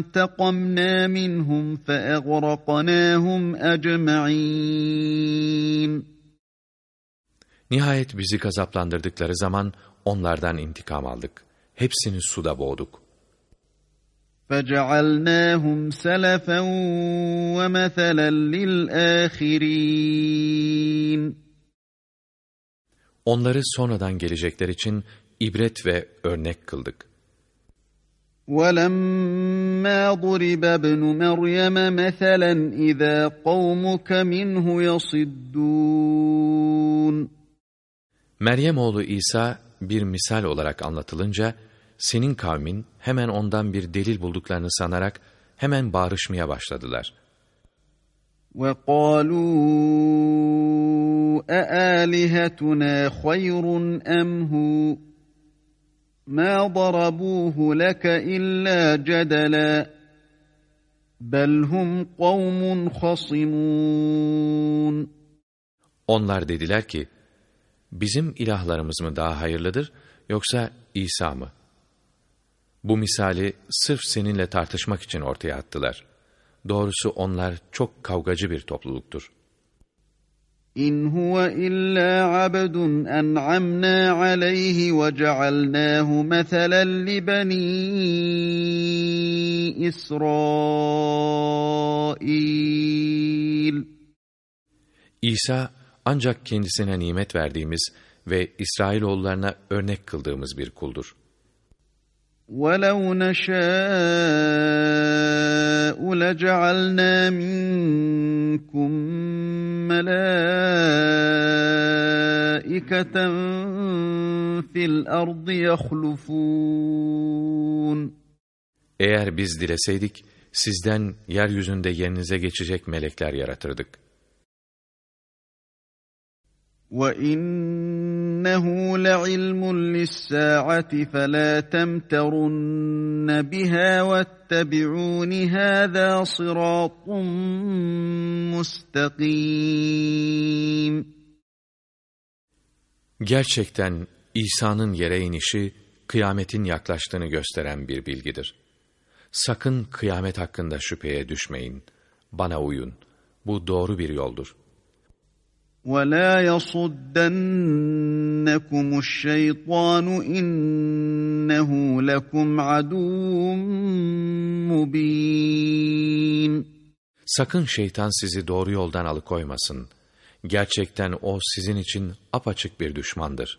انْتَقَمْنَا مِنْهُمْ فَأَغْرَقْنَاهُمْ أَجْمَعِينَ Nihayet bizi gazaplandırdıkları zaman onlardan intikam aldık. Hepsini suda boğduk. فَجَعَلْنَاهُمْ سَلَفًا وَمَثَلًا لِلْآخِرِينَ Onları sonradan gelecekler için ibret ve örnek kıldık. وَلَمَّا ضُرِبَ ابْنُ مَرْيَمَ مَثَلًا إِذَا قَوْمُكَ مِنْهُ يَصِدُّونَ Meryem oğlu İsa bir misal olarak anlatılınca senin kavmin hemen ondan bir delil bulduklarını sanarak hemen bağrışmaya başladılar. وَقَالُوا أَآلِهَتُنَا خَيْرٌ أَمْ هُوَ مَا ضَرَبُوهُ لَكَ إِلَّا جَدَلًا بَلْ هُمْ قَوْمٌ خَصِمُونَ Onlar dediler ki, bizim ilahlarımız mı daha hayırlıdır, yoksa İsa mı? Bu misali sırf seninle tartışmak için ortaya attılar. Doğrusu onlar çok kavgacı bir topluluktur. İn huve illa abdun en'amna aleyhi ve cealnahu meselen li bani İsrail. İsa ancak kendisine nimet verdiğimiz ve İsrailoğullarına örnek kıldığımız bir kuldur. وَلَوْ نَشَاءُ لَجَعَلْنَا مِنْكُمْ مَلَائِكَةً فِي الْأَرْضِ يَخْلُفُونَ Eğer biz dileseydik, sizden yeryüzünde yerinize geçecek melekler yaratırdık. وَإِنَّهُ لَعِلْمٌ لِلسَّاعَةِ فَلَا تَمْتَرُنَّ بِهَا وَاتَّبِعُونِ هَذَا صِرَاطٌ مُسْتَقِيمٌ Gerçekten İsa'nın yere inişi, kıyametin yaklaştığını gösteren bir bilgidir. Sakın kıyamet hakkında şüpheye düşmeyin. Bana uyun. Bu doğru bir yoldur.'' وَلَا يَصُدَّنَّكُمُ الشَّيْطَانُ اِنَّهُ لَكُمْ عَدُوٌ مُب۪ينٌ Sakın şeytan sizi doğru yoldan alıkoymasın. Gerçekten o sizin için apaçık bir düşmandır.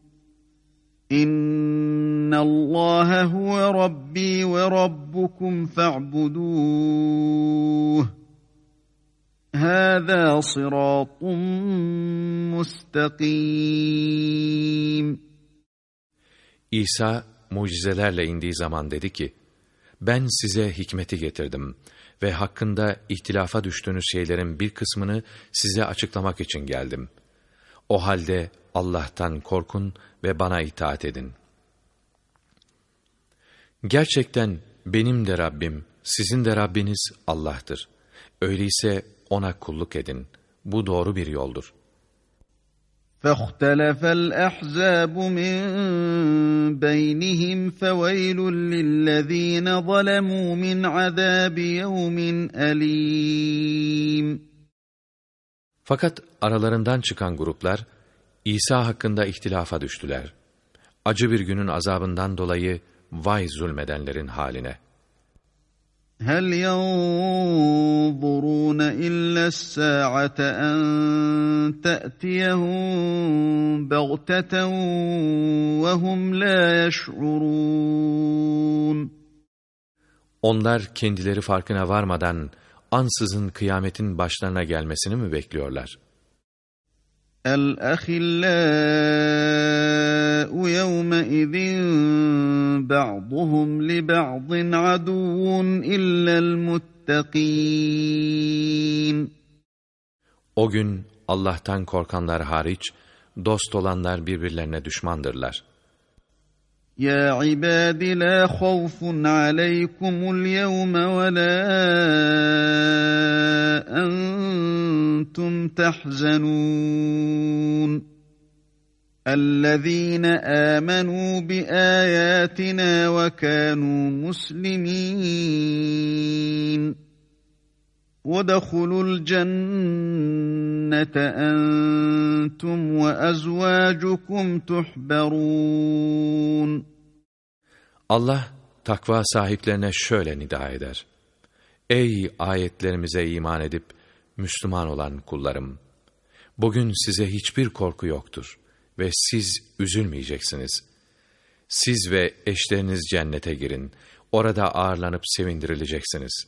İnna Allah huve Rabbi ve Rabbukum fa'buduh. Hâzâ sıratun mustakim. İsa mucizelerle indiği zaman dedi ki, ben size hikmeti getirdim ve hakkında ihtilafa düştüğünüz şeylerin bir kısmını size açıklamak için geldim. O halde Allah'tan korkun ve bana itaat edin. Gerçekten benim de Rabbim, sizin de Rabbiniz Allah'tır. Öyleyse O'na kulluk edin. Bu doğru bir yoldur. فَاخْتَلَفَ الْأَحْزَابُ مِنْ بَيْنِهِمْ فَوَيْلٌ لِلَّذ۪ينَ ظَلَمُوا مِنْ عَذَابِ يَوْمٍ أَلِيمٍ Fakat aralarından çıkan gruplar, İsa hakkında ihtilafa düştüler. Acı bir günün azabından dolayı vay zulmedenlerin haline. هَلْ يَنْظُرُونَ إِلَّا السَّاعَةَ أَنْ تَأْتِيَهُمْ بَغْتَةً وَهُمْ لَا يَشْعُرُونَ Onlar kendileri farkına varmadan ansızın kıyametin başlarına gelmesini mi bekliyorlar? الْأَخِلَّاءُ يَوْمَئِذٍ بَعْضُهُمْ لِبَعْضٍ عَدُوٌّ إِلَّا الْمُتَّقِينَ O gün Allah'tan korkanlar hariç, dost olanlar birbirlerine düşmandırlar. يا عباد لا خوف عليكم اليوم ولا أنتم تحزنون الذين آمنوا بآياتنا وكانوا مسلمين وادخلوا الجنة أنتم وأزواجكم تحبرون Allah takva sahiplerine şöyle nida eder. Ey ayetlerimize iman edip Müslüman olan kullarım! Bugün size hiçbir korku yoktur ve siz üzülmeyeceksiniz. Siz ve eşleriniz cennete girin, orada ağırlanıp sevindirileceksiniz.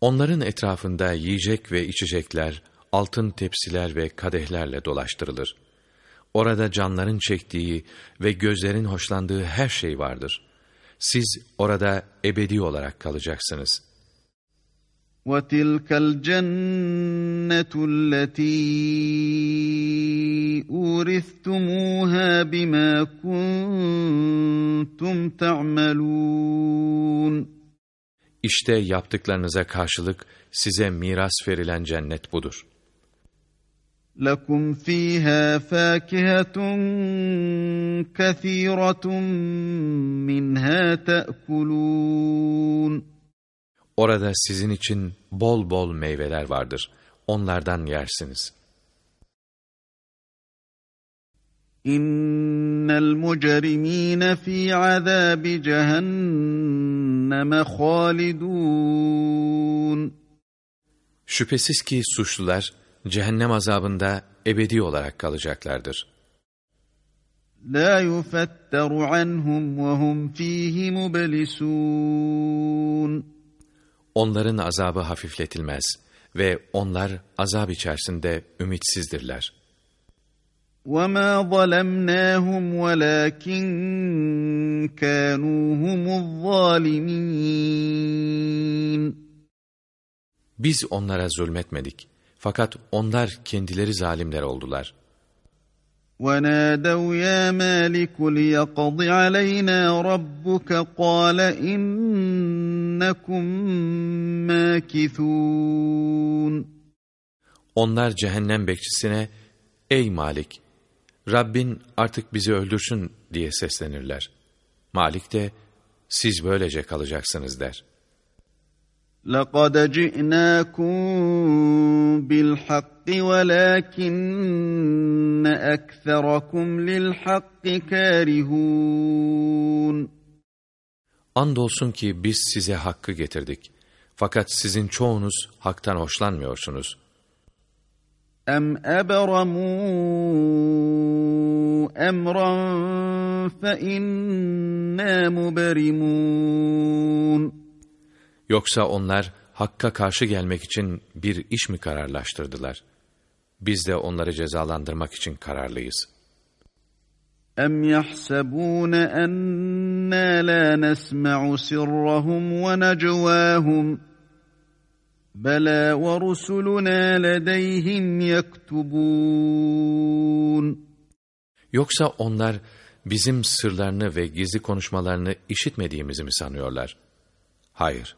Onların etrafında yiyecek ve içecekler, altın tepsiler ve kadehlerle dolaştırılır. Orada canların çektiği ve gözlerin hoşlandığı her şey vardır. Siz orada ebedi olarak kalacaksınız. وَتِلْكَ الْجَنَّةُ الَّتِي أُورِثْتُمُوهَا بِمَا كُنْتُمْ تَعْمَلُونَ İşte yaptıklarınıza karşılık size miras verilen cennet budur. لَكُمْ فِيهَا فَاكِهَةٌ كَثِيرَةٌ مِّنْهَا تَأْكُلُونَ Orada sizin için bol bol meyveler vardır. Onlardan yersiniz. İnnel mucrimîne fî azâbi cehenneme halidûn. Şüphesiz ki suçlular cehennem azabında ebedi olarak kalacaklardır. La yufetteru anhum ve hum fîhî mublisûn. Onların azabı hafifletilmez ve onlar azap içerisinde ümitsizdirler. وَمَا ظَلَمْنَاهُمْ وَلَكِنْ كَانُوا هُمُ الظَّالِمِينَ Biz onlara zulmetmedik. Fakat onlar kendileri zalimler oldular. وَنَادَوْا يَا مَالِكُ لِيَقْضِ عَلَيْنَا رَبُّكَ قَالَ إِنَّكُمْ مَاكِثُونَ Onlar cehennem bekçisine, Ey Malik! Rabbin artık bizi öldürsün diye seslenirler. Malik de, siz böylece kalacaksınız der. لَقَدْ جِئْنَاكُمْ بِالْحَقِّ وَلَكِنَّ أَكْثَرَكُمْ لِلْحَقِّ كَارِهُونَ Andolsun ki biz size hakkı getirdik. Fakat sizin çoğunuz haktan hoşlanmıyorsunuz. أَمْ أَبْرَمُوا أَمْرًا فَإِنَّا مُبْرِمُونَ Yoksa onlar hakka karşı gelmek için bir iş mi kararlaştırdılar? Biz de onları cezalandırmak için kararlıyız. أَمْ يَحْسَبُونَ أَنَّا لَا نَسْمَعُ سِرَّهُمْ وَنَجْوَاهُمْ بَلَى وَرُسُلُنَا لَدَيْهِمْ يَكْتُبُونَ Yoksa onlar bizim sırlarını ve gizli konuşmalarını işitmediğimizi mi sanıyorlar? Hayır,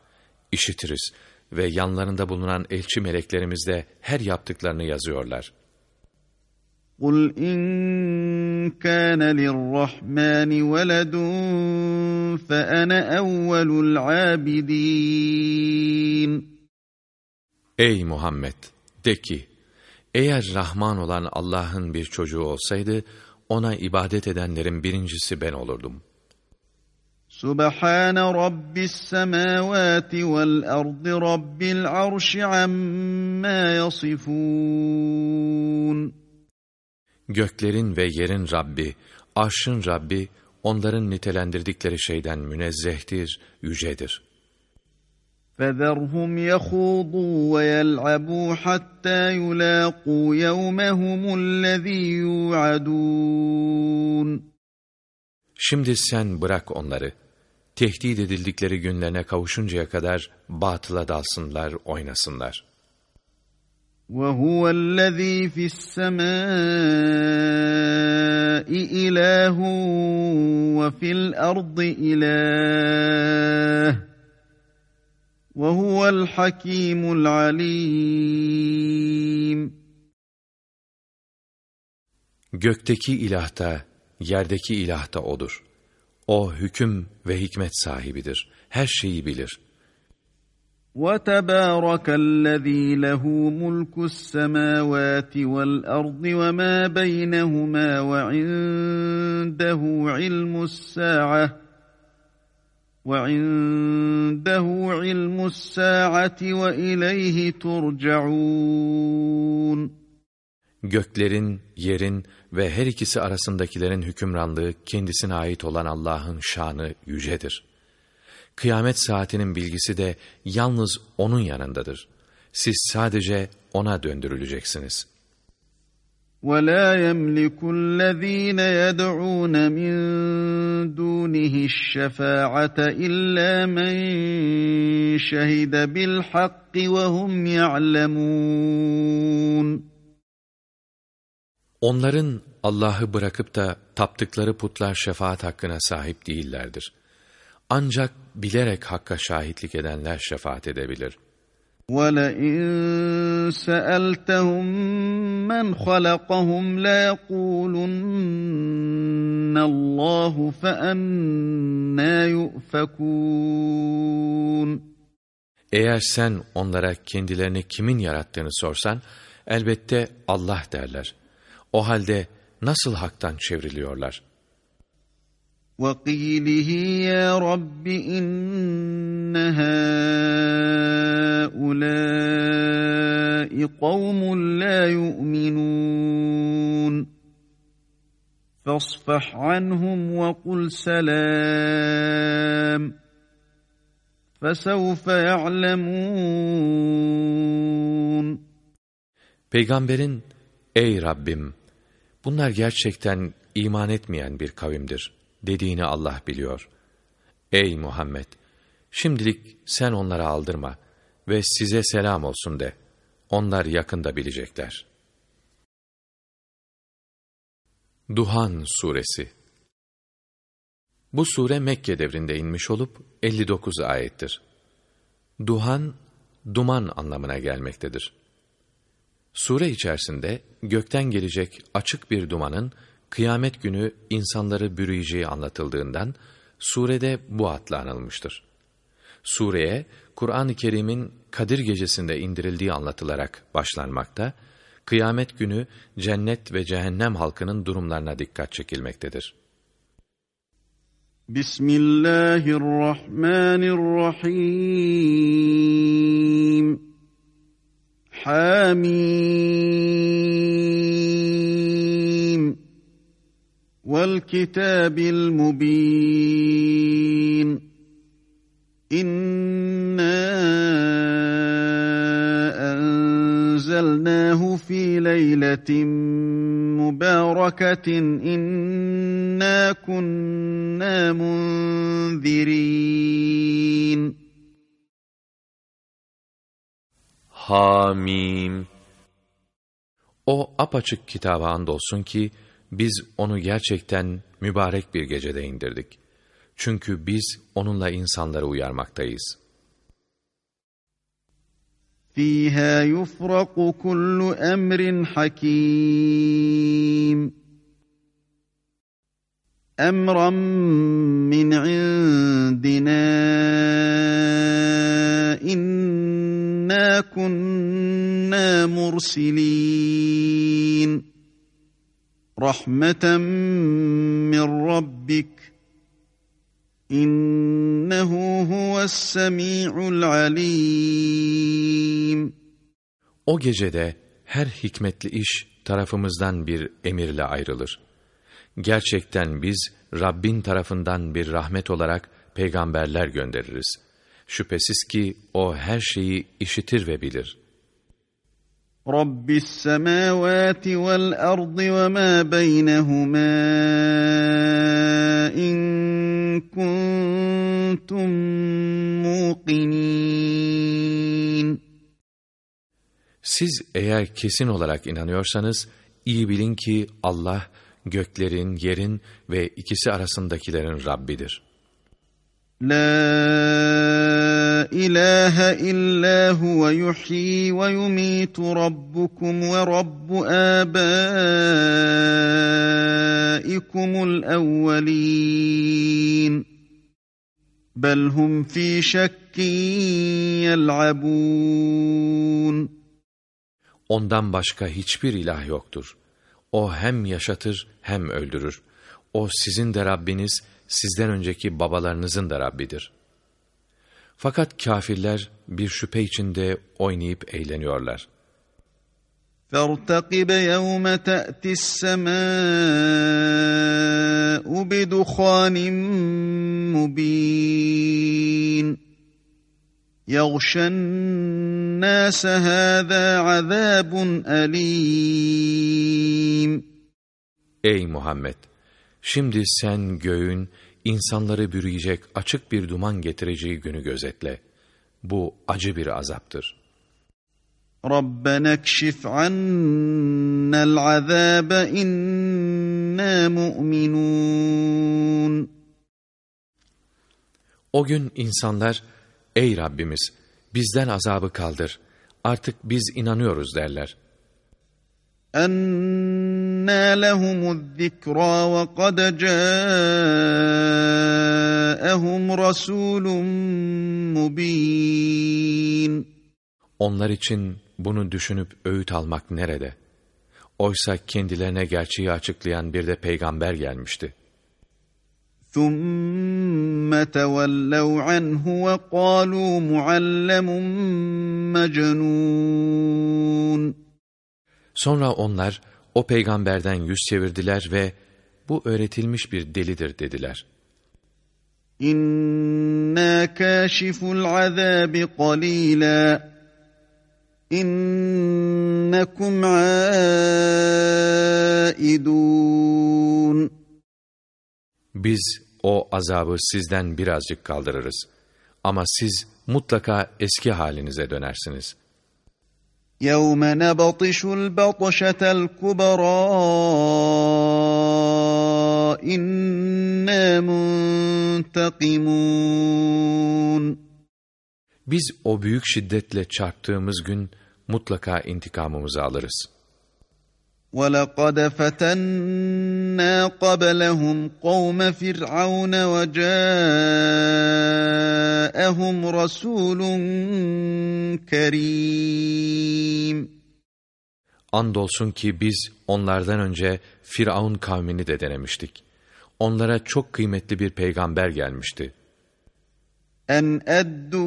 işitiriz ve yanlarında bulunan elçi meleklerimiz de her yaptıklarını yazıyorlar. قُلْ إِنْ كَانَ لِلرَّحْمَنِ وَلَدٌ فَأَنَا أَوَّلُ الْعَابِدِينَ Ey Muhammed! De ki, eğer Rahman olan Allah'ın bir çocuğu olsaydı, ona ibadet edenlerin birincisi ben olurdum. Subhan rabbis semawati vel ardı rabbil arşi amma yasifun. Göklerin ve yerin Rabbi, arşın Rabbi, onların nitelendirdikleri şeyden münezzehtir, yücedir.'' فَذَرْهُمْ يَخُوضُوا وَيَلْعَبُوا حَتَّى يُلَاقُوا يَوْمَهُمُ الَّذ۪ي يُوعَدُونَ Şimdi sen bırak onları. Tehdit edildikleri günlerine kavuşuncaya kadar batıla dalsınlar, oynasınlar. وَهُوَ الَّذ۪ي فِي السَّمَاءِ إِلَٰهٌ وَفِي الْأَرْضِ إِلَٰهٌ وَهُوَ الْحَك۪يمُ الْعَل۪يمُ Gökteki ilah da, yerdeki ilah da O'dur. O hüküm ve hikmet sahibidir. Her şeyi bilir. وَتَبَارَكَ الَّذ۪ي لَهُ مُلْكُ السَّمَاوَاتِ وَالْأَرْضِ وَمَا بَيْنَهُمَا وَعِنْدَهُ عِلْمُ السَّاعَةِ وَعِنْدَهُ عِلْمُ السَّاعَةِ وَإِلَيْهِ تُرْجَعُونَ Göklerin, yerin ve her ikisi arasındakilerin hükümranlığı kendisine ait olan Allah'ın şanı yücedir. Kıyamet saatinin bilgisi de yalnız O'nun yanındadır. Siz sadece O'na döndürüleceksiniz. وَلَا يَمْلِكُ الَّذ۪ينَ يَدْعُونَ مِنْ دُونِهِ الشَّفَاعَةَ إِلَّا مَنْ شَهِدَ بِالْحَقِّ وَهُمْ يَعْلَمُونَ Onların Allah'ı bırakıp da taptıkları putlar şefaat hakkına sahip değillerdir. Ancak bilerek hakka şahitlik edenler şefaat edebilir. وَلَئِنْ سَأَلْتَهُمْ مَنْ خَلَقَهُمْ لَيَقُولُنَّ اللّٰهُ فَأَنَّا يُؤْفَكُونَ Eğer sen onlara kendilerini kimin yarattığını sorsan, elbette Allah derler. O halde nasıl haktan çevriliyorlar? وَقِيلِهِ يَا رَبِّ إِنَّ هَٰؤُلَاءِ قَوْمٌ لَا يُؤْمِنُونَ فَاصْفَحْ عَنْهُمْ وَقُلْ سَلَامٌ فَسَوْفَ يَعْلَمُونَ Peygamberin, ey Rabbim, bunlar gerçekten iman etmeyen bir kavimdir dediğini Allah biliyor. Ey Muhammed! Şimdilik sen onlara aldırma ve size selam olsun de. Onlar yakında bilecekler. Duhan Suresi Bu sure Mekke devrinde inmiş olup 59 ayettir. Duhan, duman anlamına gelmektedir. Sure içerisinde gökten gelecek açık bir dumanın kıyamet günü insanları bürüyeceği anlatıldığından surede bu adla anılmıştır. Sureye Kur'an-ı Kerim'in Kadir gecesinde indirildiği anlatılarak başlanmakta, kıyamet günü cennet ve cehennem halkının durumlarına dikkat çekilmektedir. Bismillahirrahmanirrahim. Hamim. Vel kitabil mubin. İnna enzelnahu fi leyletin mübareketin inna kunna munzirin. Hamim. O apaçık kitaba andolsun ki biz onu gerçekten mübarek bir gecede indirdik. Çünkü biz onunla insanları uyarmaktayız. فِيهَا يُفْرَقُ كُلُّ أَمْرٍ حَكِيمٍ أَمْرًا مِّنْ عِنْدِنَا إِنَّا كُنَّا مُرْسِلِينَ rahmeten min rabbik. İnnehu huves semi'ul alim. O gecede her hikmetli iş tarafımızdan bir emirle ayrılır. Gerçekten biz Rabbin tarafından bir rahmet olarak peygamberler göndeririz. Şüphesiz ki o her şeyi işitir ve bilir.'' Vel ardı ve ma beynehuma in kuntum muqinin. Siz eğer kesin olarak inanıyorsanız, iyi bilin ki Allah, göklerin, yerin ve ikisi arasındakilerin Rabbidir. La ilahe illa huve yuhyi ve yumitu rabbukum ve rabbu âbâikumul evvelîn. Bel hum fî şekkin yel'abûn. Ondan başka hiçbir ilah yoktur. O hem yaşatır hem öldürür. O sizin de Rabbiniz, sizden önceki babalarınızın da Rabbidir. Fakat kafirler bir şüphe içinde oynayıp eğleniyorlar. فَارْتَقِبْ يَوْمَ تَأْتِ السَّمَاءُ بِدُخَانٍ مُبِينٍ يَغْشَى النَّاسَ هَذَا عَذَابٌ أَلِيمٌ Ey Muhammed! Şimdi sen göğün, insanları bürüyecek açık bir duman getireceği günü gözetle. Bu acı bir azaptır. رَبَّنَا اكْشِفْ عَنَّا الْعَذَابَ إِنَّا مُؤْمِنُونَ O gün insanlar, Ey Rabbimiz! Bizden azabı kaldır. Artık biz inanıyoruz derler. أَنَّا لَهُمُ الذِّكْرَى وَقَدْ جَاءَهُمْ رَسُولٌ مُبِينٌ Onlar için bunu düşünüp öğüt almak nerede? Oysa kendilerine gerçeği açıklayan bir de peygamber gelmişti. ثُمَّ تَوَلَّوْا عَنْهُ وَقَالُوا مُعَلَّمٌ مَجْنُونَ Sonra onlar o peygamberden yüz çevirdiler ve bu öğretilmiş bir delidir dediler. İnna kâşiful azâbi qalîlâ İnnekum âidûn Biz o azabı sizden birazcık kaldırırız. Ama siz mutlaka eski halinize dönersiniz. يَوْمَ نَبَطِشُ الْبَطْشَةَ الْكُبْرَى إِنَّا مُنْتَقِمُونَ Biz o büyük şiddetle çarptığımız gün mutlaka intikamımızı alırız. وَلَقَدْ فَتَنَّا قَبْلَهُمْ قَوْمَ فِرْعَوْنَ وَجَاءَهُمْ رَسُولٌ كَرِيمٌ Andolsun ki biz onlardan önce Firavun kavmini de denemiştik. Onlara çok kıymetli bir peygamber gelmişti. En eddu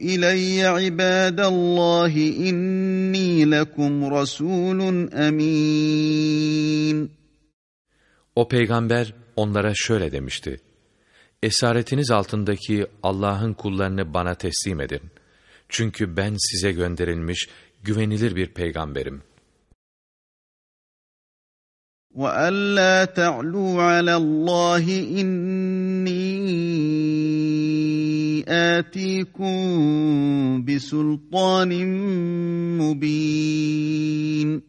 ileyye ibadallahi inni lekum rasulun emin. O peygamber onlara şöyle demişti. Esaretiniz altındaki Allah'ın kullarını bana teslim edin. Çünkü ben size gönderilmiş güvenilir bir peygamberim. وَأَلَّا تَعْلُوا عَلَى اللّٰهِ إِنِّي آتِيكُمْ بِسُلْطَانٍ مُّبِينٍ.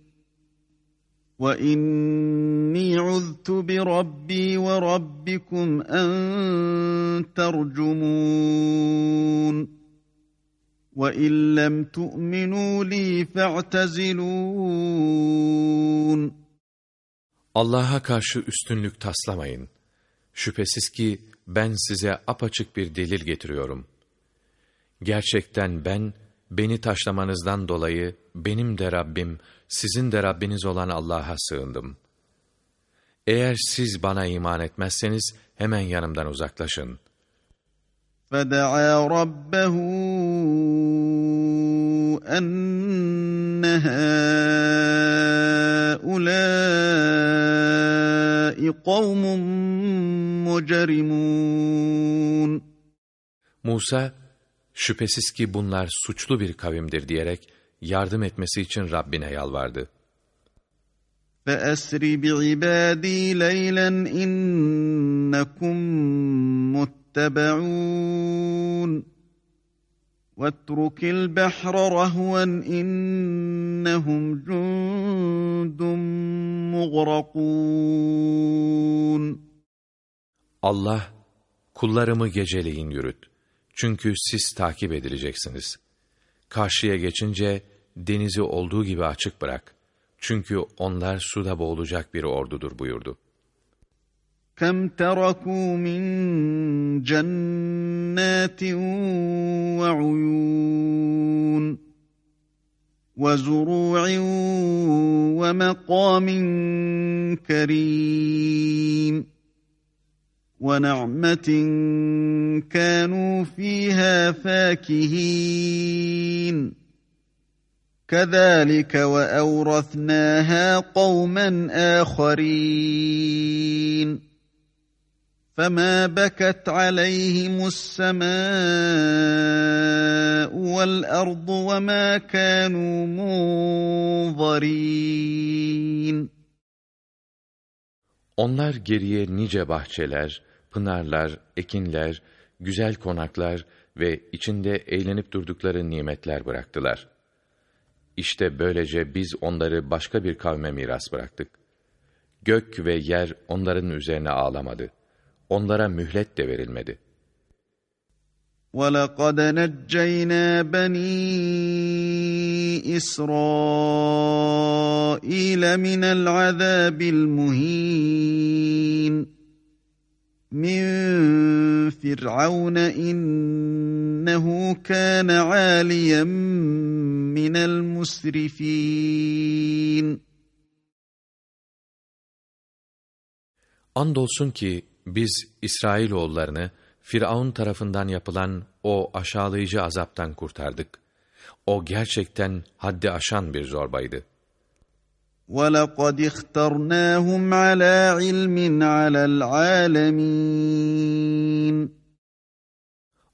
وَإِنِّي عُذْتُ بِرَبِّي وَرَبِّكُمْ أَن تَرْجُمُونَ. وَإِن لَّمْ تُؤْمِنُوا لِي فَاعْتَزِلُونَ. Allah'a karşı üstünlük taslamayın. Şüphesiz ki ben size apaçık bir delil getiriyorum. Gerçekten ben, beni taşlamanızdan dolayı benim de Rabbim, sizin de Rabbiniz olan Allah'a sığındım. Eğer siz bana iman etmezseniz hemen yanımdan uzaklaşın. فَدَعَا رَبَّهُ أَنَّ هَٰؤُلَاءِ قَوْمٌ مُجْرِمُونَ Musa, şüphesiz ki bunlar suçlu bir kavimdir diyerek yardım etmesi için Rabbine yalvardı. فَأَسْرِ بِعِبَادِي لَيْلًا إِنَّكُمْ مُتَّبَعُونَ وَاتْرُكِ الْبَحْرَ رَهْوًا إِنَّهُمْ جُندٌ مُغْرَقُونَ Allah, kullarımı geceleyin yürüt. Çünkü siz takip edileceksiniz. Karşıya geçince denizi olduğu gibi açık bırak. Çünkü onlar suda boğulacak bir ordudur buyurdu. كَمْ تَرَكُوا مِنْ جَنَّاتٍ وَعُيُونٍ وَزُرُوعٍ وَمَقَامٍ كَرِيمٍ وَنَعْمَةٍ كَانُوا فِيهَا فَاكِهِينَ. كَذَٰلِكَ وَأَوْرَثْنَاهَا قَوْمًا آخَرِينَ. فَمَا بَكَتْ عَلَيْهِمُ السَّمَاءُ وَالْأَرْضُ وَمَا كَانُوا مُنظَرِينَ Onlar geriye nice bahçeler, pınarlar, ekinler, güzel konaklar ve içinde eğlenip durdukları nimetler bıraktılar. İşte böylece biz onları başka bir kavme miras bıraktık. Gök ve yer onların üzerine ağlamadı. Onlara mühlet de verilmedi. وَلَقَدْ نَجَّيْنَا بَنِي إِسْرَائِيلَ مِنَ الْعَذَابِ الْمُهِينِ مِنْ فِرْعَوْنَ إِنَّهُ كَانَ عَالِيًا مِنَ الْمُسْرِفِينَ Andolsun ki biz İsrailoğullarını Firavun tarafından yapılan o aşağılayıcı azaptan kurtardık. O gerçekten haddi aşan bir zorbaydı. وَلَقَدْ اخْتَرْنَاهُمْ عَلَى عِلْمٍ عَلَى الْعَالَمِينَ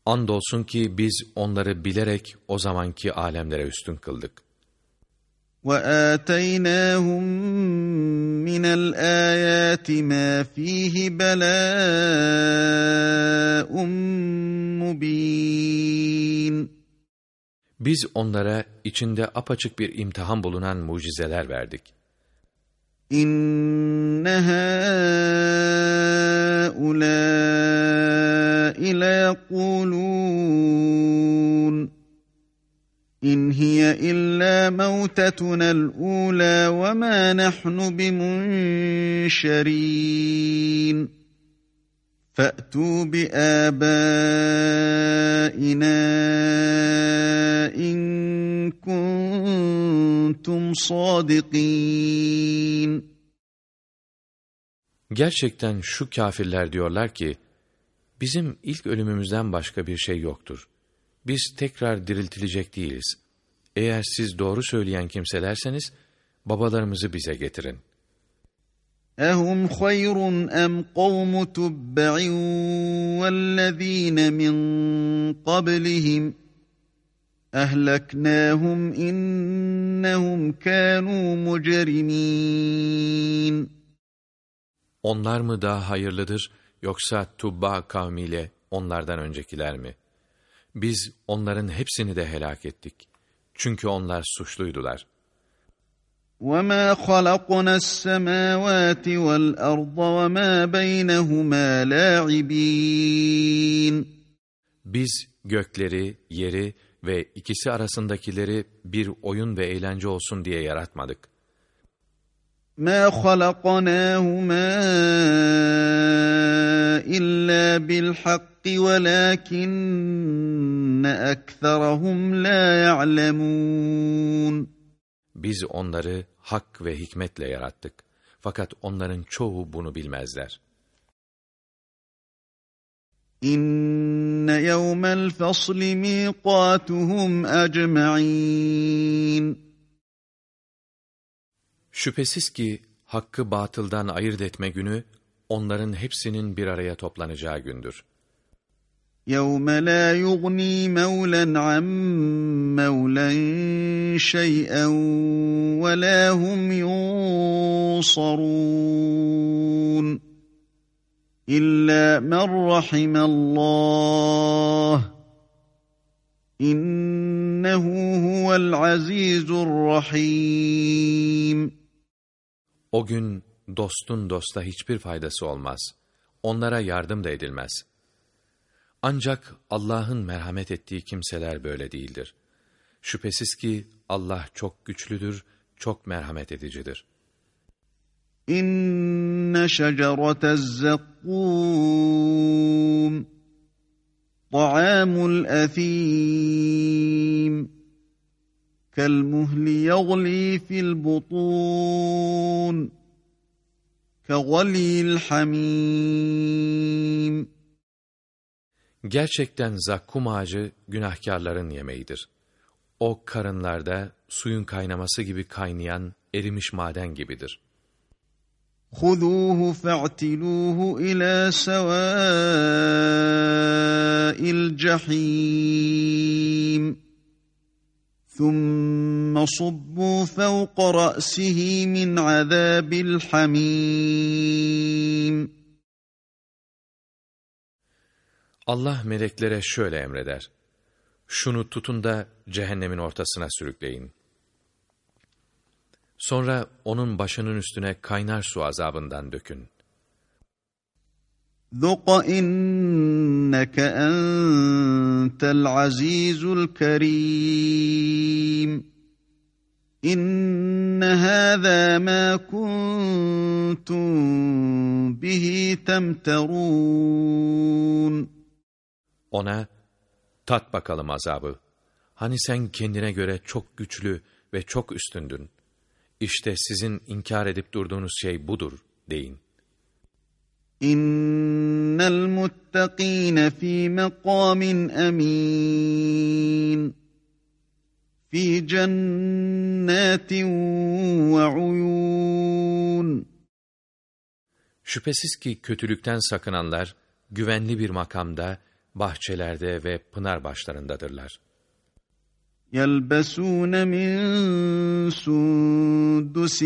Andolsun ki biz onları bilerek o zamanki alemlere üstün kıldık. وَآتَيْنَاهُمْ مِنَ الْآيَاتِ مَا فِيهِ بَلَاءٌ مُبِينٌ Biz onlara içinde apaçık bir imtihan bulunan mucizeler verdik. İnne hâulâi leyekulûn İn hiye illâ mevtetunel ûlâ ve mâ nahnu bimunşerîn. فَأْتُوا بِآبَائِنَا إِن كُنتُمْ صَادِقِينَ Gerçekten şu kâfirler diyorlar ki, bizim ilk ölümümüzden başka bir şey yoktur. Biz tekrar diriltilecek değiliz. Eğer siz doğru söyleyen kimselerseniz, babalarımızı bize getirin. أهم خير أم قوم تبع والذين من قبلهم أهلكناهم إنهم كانوا مجرمين Onlar mı daha hayırlıdır yoksa Tubba kavmiyle onlardan öncekiler mi? Biz onların hepsini de helak ettik. Çünkü onlar suçluydular.'' وَمَا خَلَقْنَا السَّمَاوَاتِ وَالْأَرْضَ وَمَا بَيْنَهُمَا لَاعِبِينَ Biz gökleri, yeri ve ikisi arasındakileri bir oyun ve eğlence olsun diye yaratmadık. مَا خَلَقْنَاهُمَا إِلَّا بِالْحَقِّ وَلَكِنَّ أَكْثَرَهُمْ لَا يَعْلَمُونَ Biz onları hak ve hikmetle yarattık. Fakat onların çoğu bunu bilmezler. İnne yevmel fasli miqatuhum ecma'in. Şüphesiz ki hakkı batıldan ayırt etme günü onların hepsinin bir araya toplanacağı gündür. يَوْمَ لَا يُغْنِي مَوْلًا عَنْ مَوْلًا شَيْئًا وَلَا هُمْ يُنصَرُونَ إِلَّا مَنْ رَحِمَ اللّٰهِ إِنَّهُ هُوَ الْعَزِيزُ الرَّحِيمُ o gün dostun dosta hiçbir faydası olmaz. Onlara yardım da edilmez. Ancak Allah'ın merhamet ettiği kimseler böyle değildir. Şüphesiz ki Allah çok güçlüdür, çok merhamet edicidir. İnne şecerete zekkum Ta'amul ethim Kelmuhli yagli fil butun Kegalil hamim Gerçekten zakkum ağacı günahkarların yemeğidir. O karınlarda suyun kaynaması gibi kaynayan erimiş maden gibidir. خُذُوهُ فَاعْتِلُوهُ إِلَى سَوَاءِ الْجَحِيمِ ثُمَّ صُبُّوا فَوْقَ رَأْسِهِ مِنْ عَذَابِ الْحَمِيمِ Allah meleklere şöyle emreder. Şunu tutun da cehennemin ortasına sürükleyin. Sonra onun başının üstüne kaynar su azabından dökün. ذُقَ إِنَّكَ أَنْتَ الْعَزِيزُ الْكَرِيمُ إِنَّ هَذَا مَا كُنْتُمْ بِهِ تَمْتَرُونَ Ona, tat bakalım azabı. Hani sen kendine göre çok güçlü ve çok üstündün. İşte sizin inkar edip durduğunuz şey budur, deyin. İnnel muttakine fî mekâmin emîn. Fî cennetin ve uyûn. Şüphesiz ki kötülükten sakınanlar, güvenli bir makamda, bahçelerde ve pınar başlarındadırlar. يَلْبَسُونَ مِنْ سُنْدُسٍ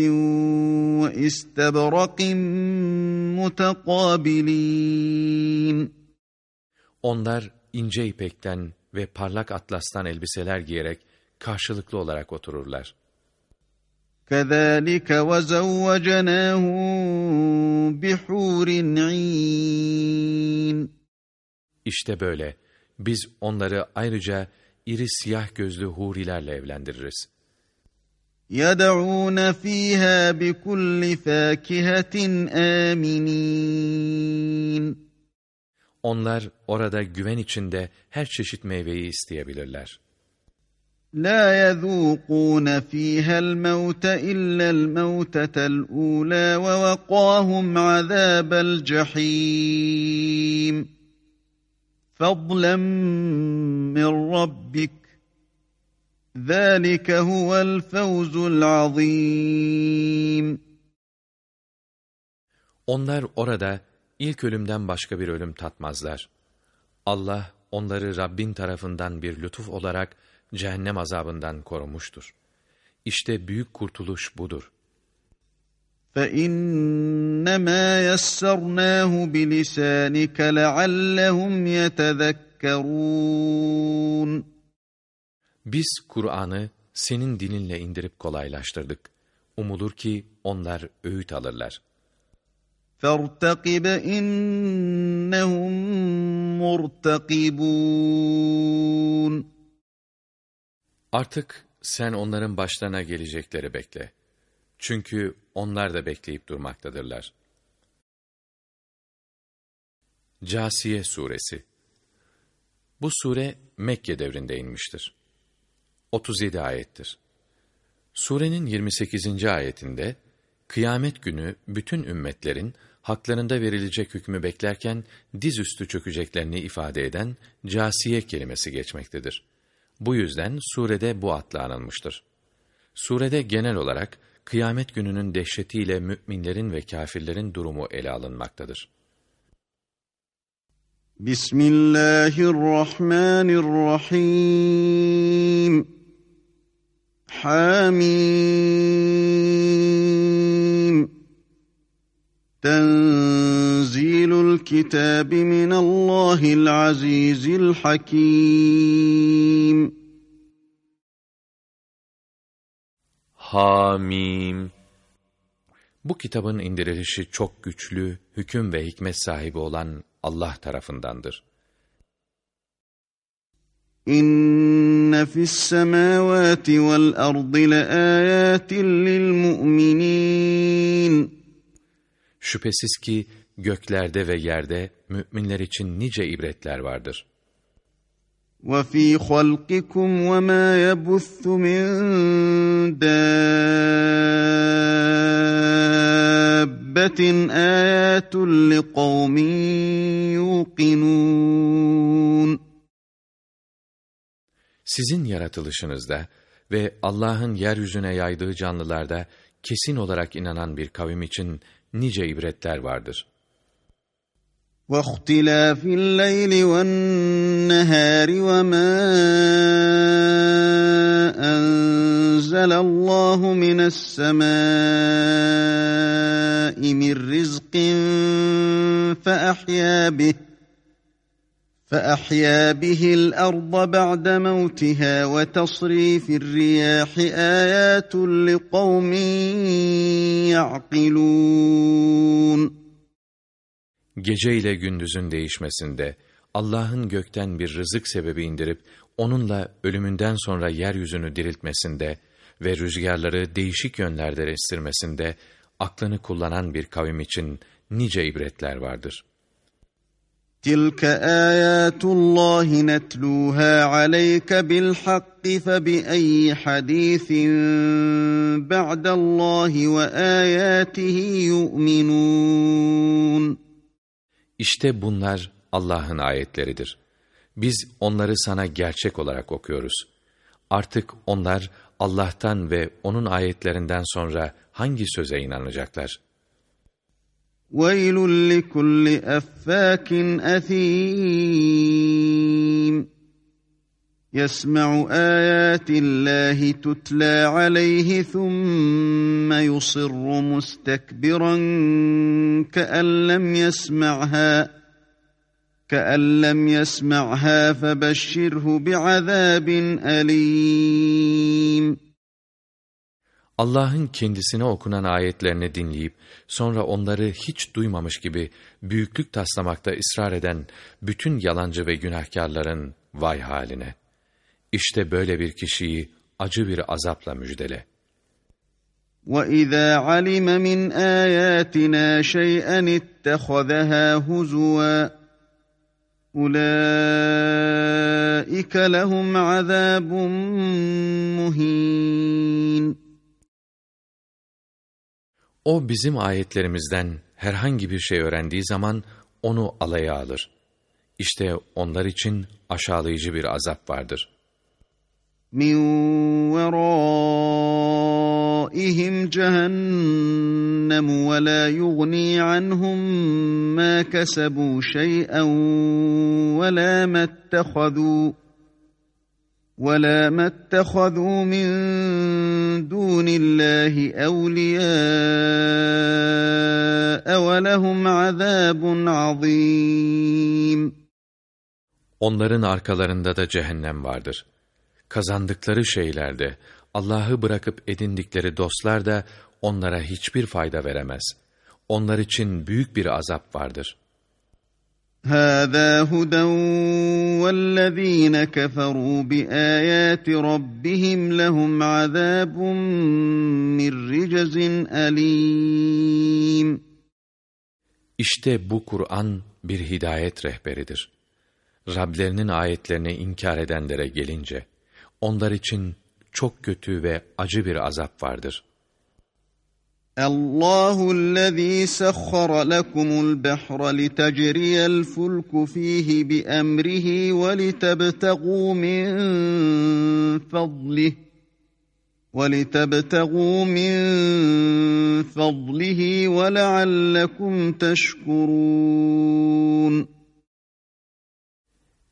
وَإِسْتَبْرَقٍ مُتَقَابِلِينَ Onlar ince ipekten ve parlak atlastan elbiseler giyerek karşılıklı olarak otururlar. كَذَٰلِكَ وَزَوَّجَنَاهُمْ بِحُورٍ عِينٍ İşte böyle biz onları ayrıca iri siyah gözlü hurilerle evlendiririz. يَدْعُونَ ف۪يهَا بِكُلِّ فَاكِهَةٍ آمِنِينَ Onlar orada güven içinde her çeşit meyveyi isteyebilirler. لَا يَذُوقُونَ ف۪يهَا الْمَوْتَ إِلَّا الْمَوْتَةَ الْأُولَى وَوَقَاهُمْ عَذَابَ الْجَحِيمِ فَضْلًا مِّن رَّبِّكَ ذَٰلِكَ هُوَ الْفَوْزُ الْعَظِيمُ Onlar orada ilk ölümden başka bir ölüm tatmazlar. Allah onları Rabbin tarafından bir lütuf olarak cehennem azabından korumuştur. İşte büyük kurtuluş budur. فَإِنَّمَا يَسَّرْنَاهُ بِلِسَانِكَ لَعَلَّهُمْ يَتَذَكَّرُونَ Biz Kur'an'ı senin dilinle indirip kolaylaştırdık. Umulur ki onlar öğüt alırlar. فَارْتَقِبْ إِنَّهُمْ مُرْتَقِبُونَ Artık sen onların başlarına gelecekleri bekle. Çünkü onlar da bekleyip durmaktadırlar. Câsiye Suresi Bu sure Mekke devrinde inmiştir. 37 ayettir. Surenin 28. ayetinde kıyamet günü bütün ümmetlerin haklarında verilecek hükmü beklerken dizüstü çökeceklerini ifade eden casiye kelimesi geçmektedir. Bu yüzden surede bu adla anılmıştır. Surede genel olarak kıyamet gününün dehşetiyle müminlerin ve kâfirlerin durumu ele alınmaktadır. Bismillahirrahmanirrahim. Hamim. Tenzilul kitabi minallahil azizil hakim. Hamim. Bu kitabın indirilişi çok güçlü, hüküm ve hikmet sahibi olan Allah tarafındandır. İnne fis semavati vel ardı laayatin lil mu'minin. Şüphesiz ki göklerde ve yerde müminler için nice ibretler vardır. وَفِي خَلْقِكُمْ وَمَا يَبُثُّ مِنْ دَابَّةٍ آيَاتٌ لِقَوْمٍ يُوقِنُونَ Sizin yaratılışınızda ve Allah'ın yeryüzüne yaydığı canlılarda kesin olarak inanan bir kavim için nice ibretler vardır. واختلاف الليل والنهار وما أنزل الله من السماء من رزق فأحيا به فأحيا به الأرض بعد موتها وتصريف الرياح آيات لقوم يعقلون Gece ile gündüzün değişmesinde, Allah'ın gökten bir rızık sebebi indirip, onunla ölümünden sonra yeryüzünü diriltmesinde ve rüzgarları değişik yönlerde estirmesinde, aklını kullanan bir kavim için nice ibretler vardır. تِلْكَ آيَاتُ اللّٰهِ نَتْلُوهَا عَلَيْكَ بِالْحَقِّ فَبِأَيِّ حَد۪يثٍ بَعْدَ اللّٰهِ وَآيَاتِهِ يُؤْمِنُونَ İşte bunlar Allah'ın ayetleridir. Biz onları sana gerçek olarak okuyoruz. Artık onlar Allah'tan ve O'nun ayetlerinden sonra hangi söze inanacaklar? وَيْلٌ لِكُلِّ أَفَّاكٍ أَثِيمٍ يَسْمَعُ آيَاتِ اللّٰهِ تُتْلَى عَلَيْهِ ثُمَّ يُصِرُّ مُسْتَكْبِرًا كَأَنْ لَمْ يَسْمَعْهَا كَأَنْ لَمْ يَسْمَعْهَا فَبَشِّرْهُ بِعَذَابٍ أَلِيمٍ Allah'ın kendisine okunan ayetlerini dinleyip sonra onları hiç duymamış gibi büyüklük taslamakta ısrar eden bütün yalancı ve günahkarların vay haline. İşte böyle bir kişiyi acı bir azapla müjdele. وَإِذَا عَلِمَ مِنْ آيَاتِنَا شَيْئًا اتَّخَذَهَا هُزُوًا أُولَٰئِكَ لَهُمْ عَذَابٌ مُهِينٌ O bizim ayetlerimizden herhangi bir şey öğrendiği zaman onu alaya alır. İşte onlar için aşağılayıcı bir azap vardır. مِنْ وَرَائِهِمْ جَهَنَّمُ وَلَا يُغْنِي عَنْهُمْ مَا كَسَبُوا شَيْئًا وَلَا مَا اتَّخَذُوا وَلَا مَا اتَّخَذُوا مِنْ دُونِ اللّٰهِ أَوْلِيَاءَ وَلَهُمْ عَذَابٌ عَظِيمٌ Onların arkalarında da cehennem vardır. Kazandıkları şeylerde Allah'ı bırakıp edindikleri dostlar da onlara hiçbir fayda veremez. Onlar için büyük bir azap vardır. هَذَا هُدًى وَالَّذ۪ينَ كَفَرُوا بِآيَاتِ رَبِّهِمْ لَهُمْ عَذَابٌ مِّنْ رِجَزٍ أَلِيمٌ İşte bu Kur'an bir hidayet rehberidir. Rablerinin ayetlerini inkar edenlere gelince, onlar için çok kötü ve acı bir azap vardır. الله الذي سخر لكم البحر لتجري الفلك فيه بأمره ولتبتغوا من فضله وَلِتَبْتَغُوا مِنْ فَضْلِهِ وَلَعَلَّكُمْ تَشْكُرُونَ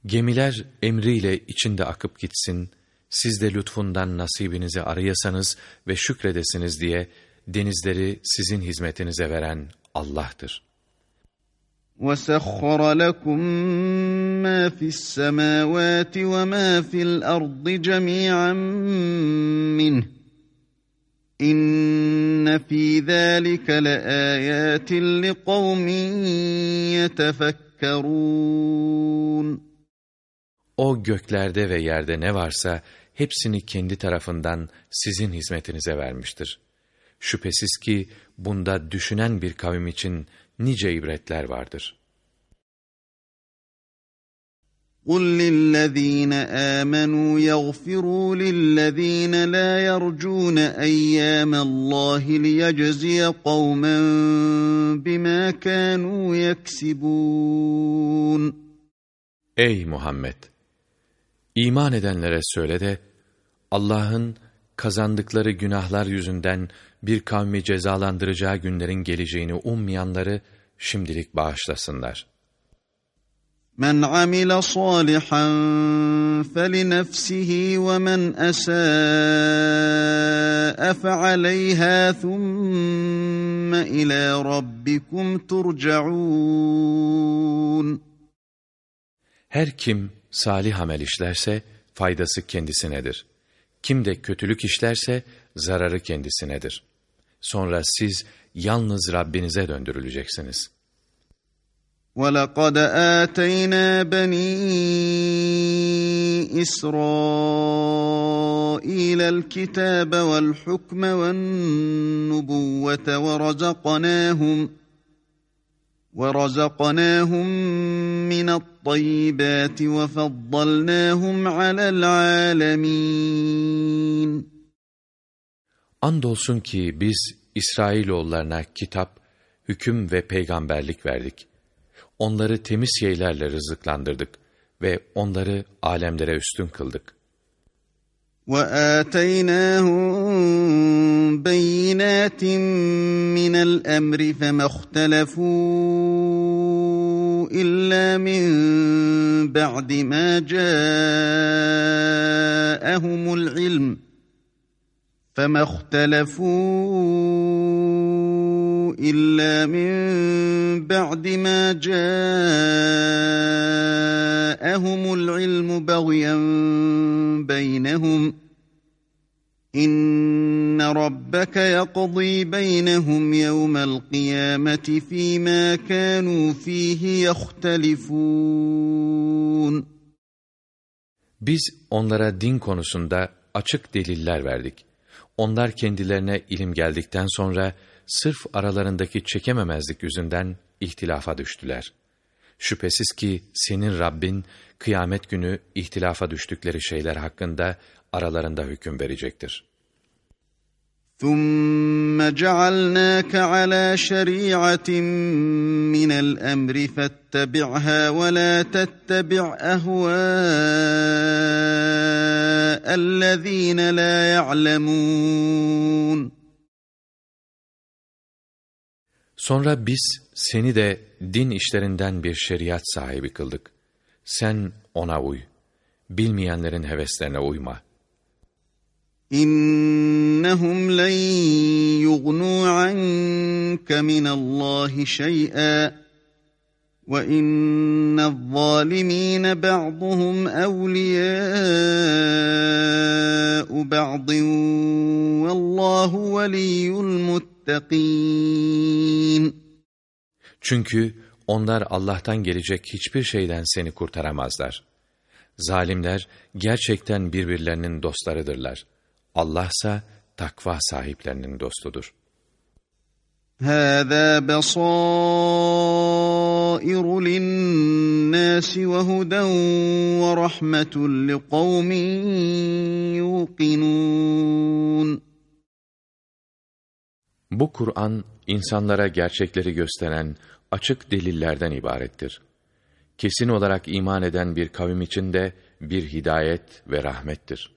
Gemiler emriyle içinde akıp gitsin, siz de lütfundan nasibinizi arayasanız ve şükredesiniz diye denizleri sizin hizmetinize veren Allah'tır. وَسَخَّرَ لَكُم مَّا فِي السَّمَاوَاتِ وَمَا فِي الْأَرْضِ جَمِيعًا مِّنْهُ İnne fî zâlike leâyâtin liqavmin yetefekkerûn. O göklerde ve yerde ne varsa hepsini kendi tarafından sizin hizmetinize vermiştir. Şüphesiz ki bunda düşünen bir kavim için nice ibretler vardır. قُلْ لِلَّذ۪ينَ آمَنُوا يَغْفِرُوا لِلَّذ۪ينَ لَا يَرْجُونَ اَيَّامَ اللّٰهِ لِيَجْزِيَ قَوْمًا بِمَا كَانُوا يَكْسِبُونَ Ey Muhammed! İman edenlere söyle de, Allah'ın kazandıkları günahlar yüzünden bir kavmi cezalandıracağı günlerin geleceğini ummayanları şimdilik bağışlasınlar. Men amila salihan felinefsihi ve men esâ'e fe'aleyhâ thumme ilâ rabbikum turca'ûn. Her kim salih amel işlerse faydası kendisinedir. Kim de kötülük işlerse zararı kendisinedir. Sonra siz yalnız Rabbinize döndürüleceksiniz. وَلَقَدْ آتَيْنَا بَنِي إِسْرَائِيلَ الْكِتَابَ وَالْحُكْمَ وَالنُّبُوَّةَ وَرَزَقْنَاهُمْ وَرَزَقْنَاهُمْ مِنَ الطَّيِّبَاتِ وَفَضَّلْنَاهُمْ عَلَى الْعَالَمِينَ Andolsun ki biz İsrailoğullarına kitap, hüküm ve peygamberlik verdik. Onları temiz şeylerle rızıklandırdık ve onları alemlere üstün kıldık. وَآتَيْنَاهُمْ بَيِّنَاتٍ مِّنَ الْأَمْرِ فَمَا اخْتَلَفُوا إِلَّا مِن بَعْدِ مَا جَاءَهُمُ الْعِلْمُ فَمَا اخْتَلَفُوا إِلَّا مِن بَعْدِ مَا جَاءَهُمُ الْعِلْمُ بَغْيًا بَيْنَهُمْ İnne rabbeke yakضي beynehum yevmel kıyameti fîmâ kânû fîhî yahtelifûn. Biz onlara din konusunda açık deliller verdik. Onlar kendilerine ilim geldikten sonra sırf aralarındaki çekememezlik yüzünden ihtilafa düştüler. Şüphesiz ki senin Rabbin kıyamet günü ihtilafa düştükleri şeyler hakkında aralarında hüküm verecektir. ثُمَّ جَعَلْنَاكَ عَلَى شَرِيعَةٍ مِّنَ الْأَمْرِ فَاتَّبِعْهَا وَلَا تَتَّبِعْ أَهْوَاءَ الَّذ۪ينَ لَا يَعْلَمُونَ Sonra biz seni de din işlerinden bir şeriat sahibi kıldık. Sen ona uy. Bilmeyenlerin heveslerine uyma. İnnehum len yughnu anke minallahi şey'a ve inne'z-zalimine ba'duhum evliyâ'u ba'din vallahu veliyyul muttaqin. Çünkü onlar Allah'tan gelecek hiçbir şeyden seni kurtaramazlar. Zalimler gerçekten birbirlerinin dostlarıdırlar. Allah ise takva sahiplerinin dostudur. هذا بصائر للناس وهدى ورحمة لقوم يوقنون Bu Kur'an insanlara gerçekleri gösteren açık delillerden ibarettir. Kesin olarak iman eden bir kavim için de bir hidayet ve rahmettir.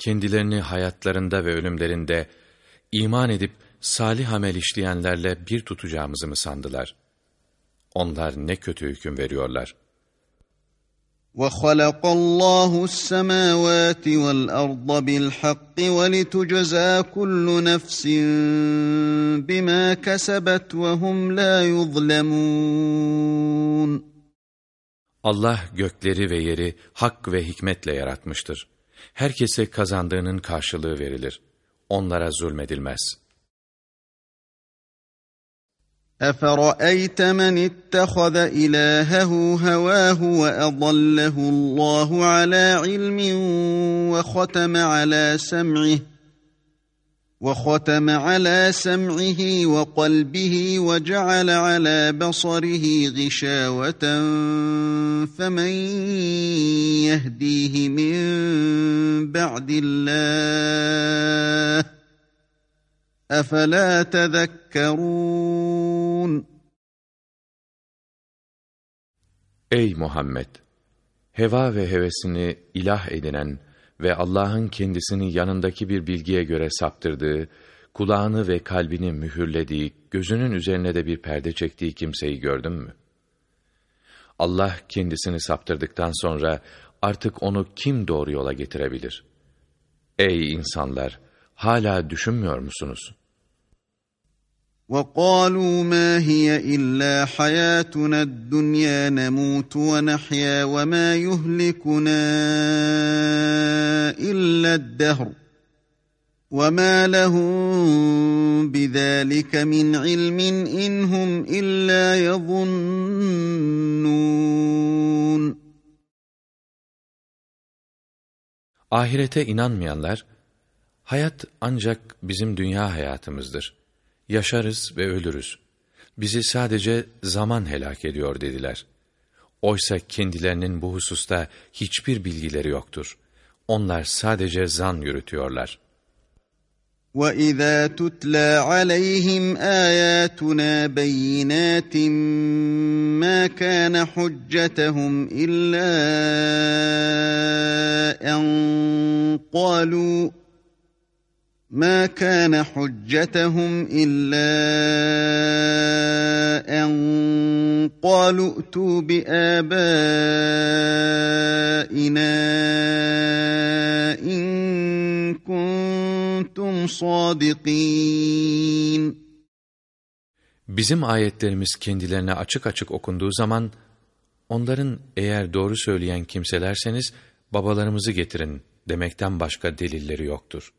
kendilerini hayatlarında ve ölümlerinde iman edip salih amel işleyenlerle bir tutacağımızı mı sandılar? Onlar ne kötü hüküm veriyorlar. وَخَلَقَ اللّٰهُ السَّمَاوَاتِ وَالْأَرْضَ بِالْحَقِّ وَلِتُجَزَى كُلُّ نَفْسٍ بِمَا كَسَبَتْ وَهُمْ لَا يُظْلَمُونَ Allah gökleri ve yeri hak ve hikmetle yaratmıştır. Herkese kazandığının karşılığı verilir. Onlara zulmedilmez. أَفَرَأَيْتَ مَنِ اتَّخَذَ إِلَٰهَهُ هَوَاهُ وَأَضَلَّهُ اللّٰهُ عَلَى عِلْمٍ وَخَتَمَ عَلَى سَمْعِهِ وختم على سمعه وقلبه وجعل على بصره غشاوة فمن يهديه من بعد الله أفلا تذكرون Muhammed! Heva ve hevesini ilah edinen ve Allah'ın kendisini yanındaki bir bilgiye göre saptırdığı, kulağını ve kalbini mühürlediği, gözünün üzerine de bir perde çektiği kimseyi gördün mü? Allah kendisini saptırdıktan sonra artık onu kim doğru yola getirebilir? Ey insanlar! Hala düşünmüyor musunuz?' وقالوا ما هي إلا حياتنا الدنيا نموت ونحيا وما يهلكنا إلا الدهر وما لهم بذلك من علم إن هم إلا يظنون. Ahirete inanmayanlar, hayat ancak bizim dünya hayatımızdır. yaşarız ve ölürüz. Bizi sadece zaman helak ediyor dediler. Oysa kendilerinin bu hususta hiçbir bilgileri yoktur. Onlar sadece zan yürütüyorlar. وَإِذَا تُتْلَى عَلَيْهِمْ آيَاتُنَا بَيِّنَاتٍ مَا كَانَ حُجَّتَهُمْ إِلَّا أَنْ قَالُوا ما كان حجتهم إلا أن قالوا ائتوا بآبائنا إن كنتم صادقين Bizim ayetlerimiz kendilerine açık açık okunduğu zaman, onların eğer doğru söyleyen kimselerseniz, babalarımızı getirin demekten başka delilleri yoktur.''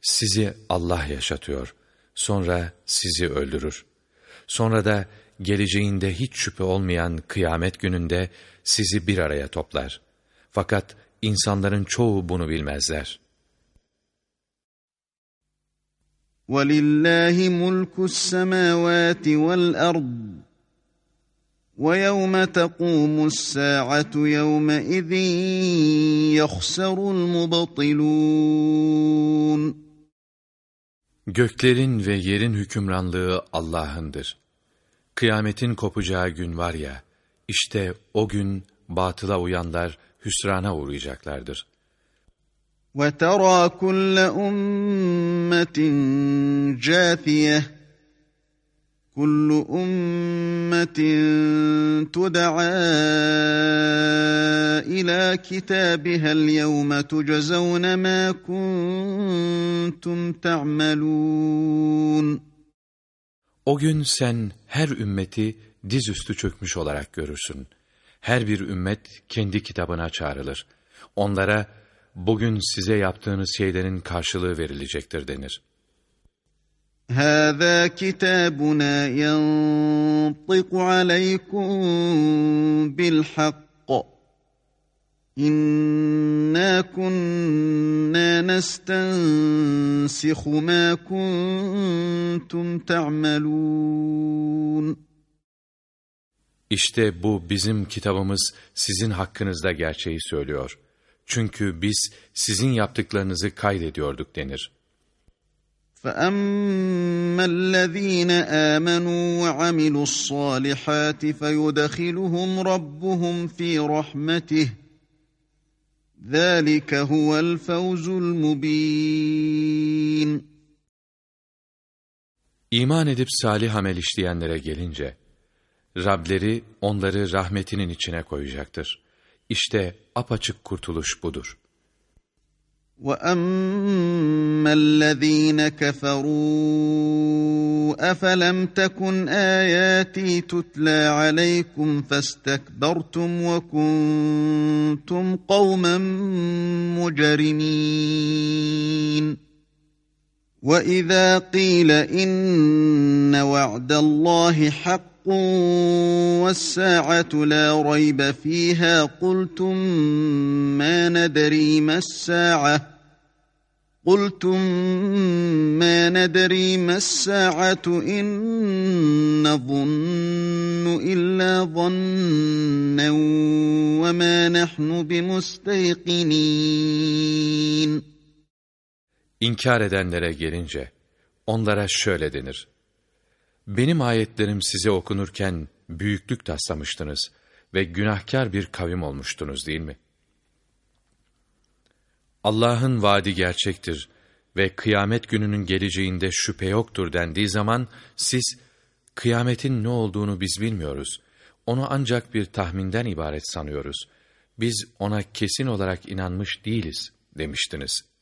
Sizi Allah yaşatıyor. Sonra sizi öldürür. Sonra da geleceğinde hiç şüphe olmayan kıyamet gününde sizi bir araya toplar. Fakat insanların çoğu bunu bilmezler. وَلِلَّهِ مُلْكُ السَّمَاوَاتِ وَالْأَرْضِ وَيَوْمَ تَقُومُ السَّاعَةُ يَوْمَئِذٍ يَخْسَرُ الْمُبَطِلُونَ Göklerin ve yerin hükümranlığı Allah'ındır. Kıyametin kopacağı gün var ya, işte o gün batıla uyanlar hüsrana uğrayacaklardır. وَتَرَى كُلَّ أُمَّةٍ جَاثِيَةٍ Kullu ummetin tud'a ila kitabiha'l yevme tujzaun ma kuntum ta'malun. O gün sen her ümmeti dizüstü çökmüş olarak görürsün. Her bir ümmet kendi kitabına çağrılır. Onlara bugün size yaptığınız şeylerin karşılığı verilecektir denir. هذا كتابنا ينطق عليكم بالحق إنا كنا نستنسخ ما كنتم تعملون İşte bu bizim kitabımız sizin hakkınızda gerçeği söylüyor. Çünkü biz sizin yaptıklarınızı kaydediyorduk denir. فأما الذين آمنوا وعملوا الصالحات فيدخلهم ربهم في رحمته ذلك هو الفوز المبين İman edip salih amel işleyenlere gelince, Rableri onları rahmetinin içine koyacaktır. İşte apaçık kurtuluş budur. وأما الذين كفروا أفلم تكن آياتي تتلى عليكم فاستكبرتم وكنتم قوما مجرمين وإذا قيل إن وعد الله والساعة لا ريب فيها قلتم ما ندري ما الساعة قلتم ما ندري ما الساعة إن نظن إلا ظنا وما نحن بمستيقنين İnkar edenlere gelince, onlara şöyle denir. Benim ayetlerim size okunurken büyüklük taslamıştınız ve günahkar bir kavim olmuştunuz değil mi? Allah'ın vaadi gerçektir ve kıyamet gününün geleceğinde şüphe yoktur dendiği zaman siz, kıyametin ne olduğunu biz bilmiyoruz. Onu ancak bir tahminden ibaret sanıyoruz. Biz ona kesin olarak inanmış değiliz demiştiniz.''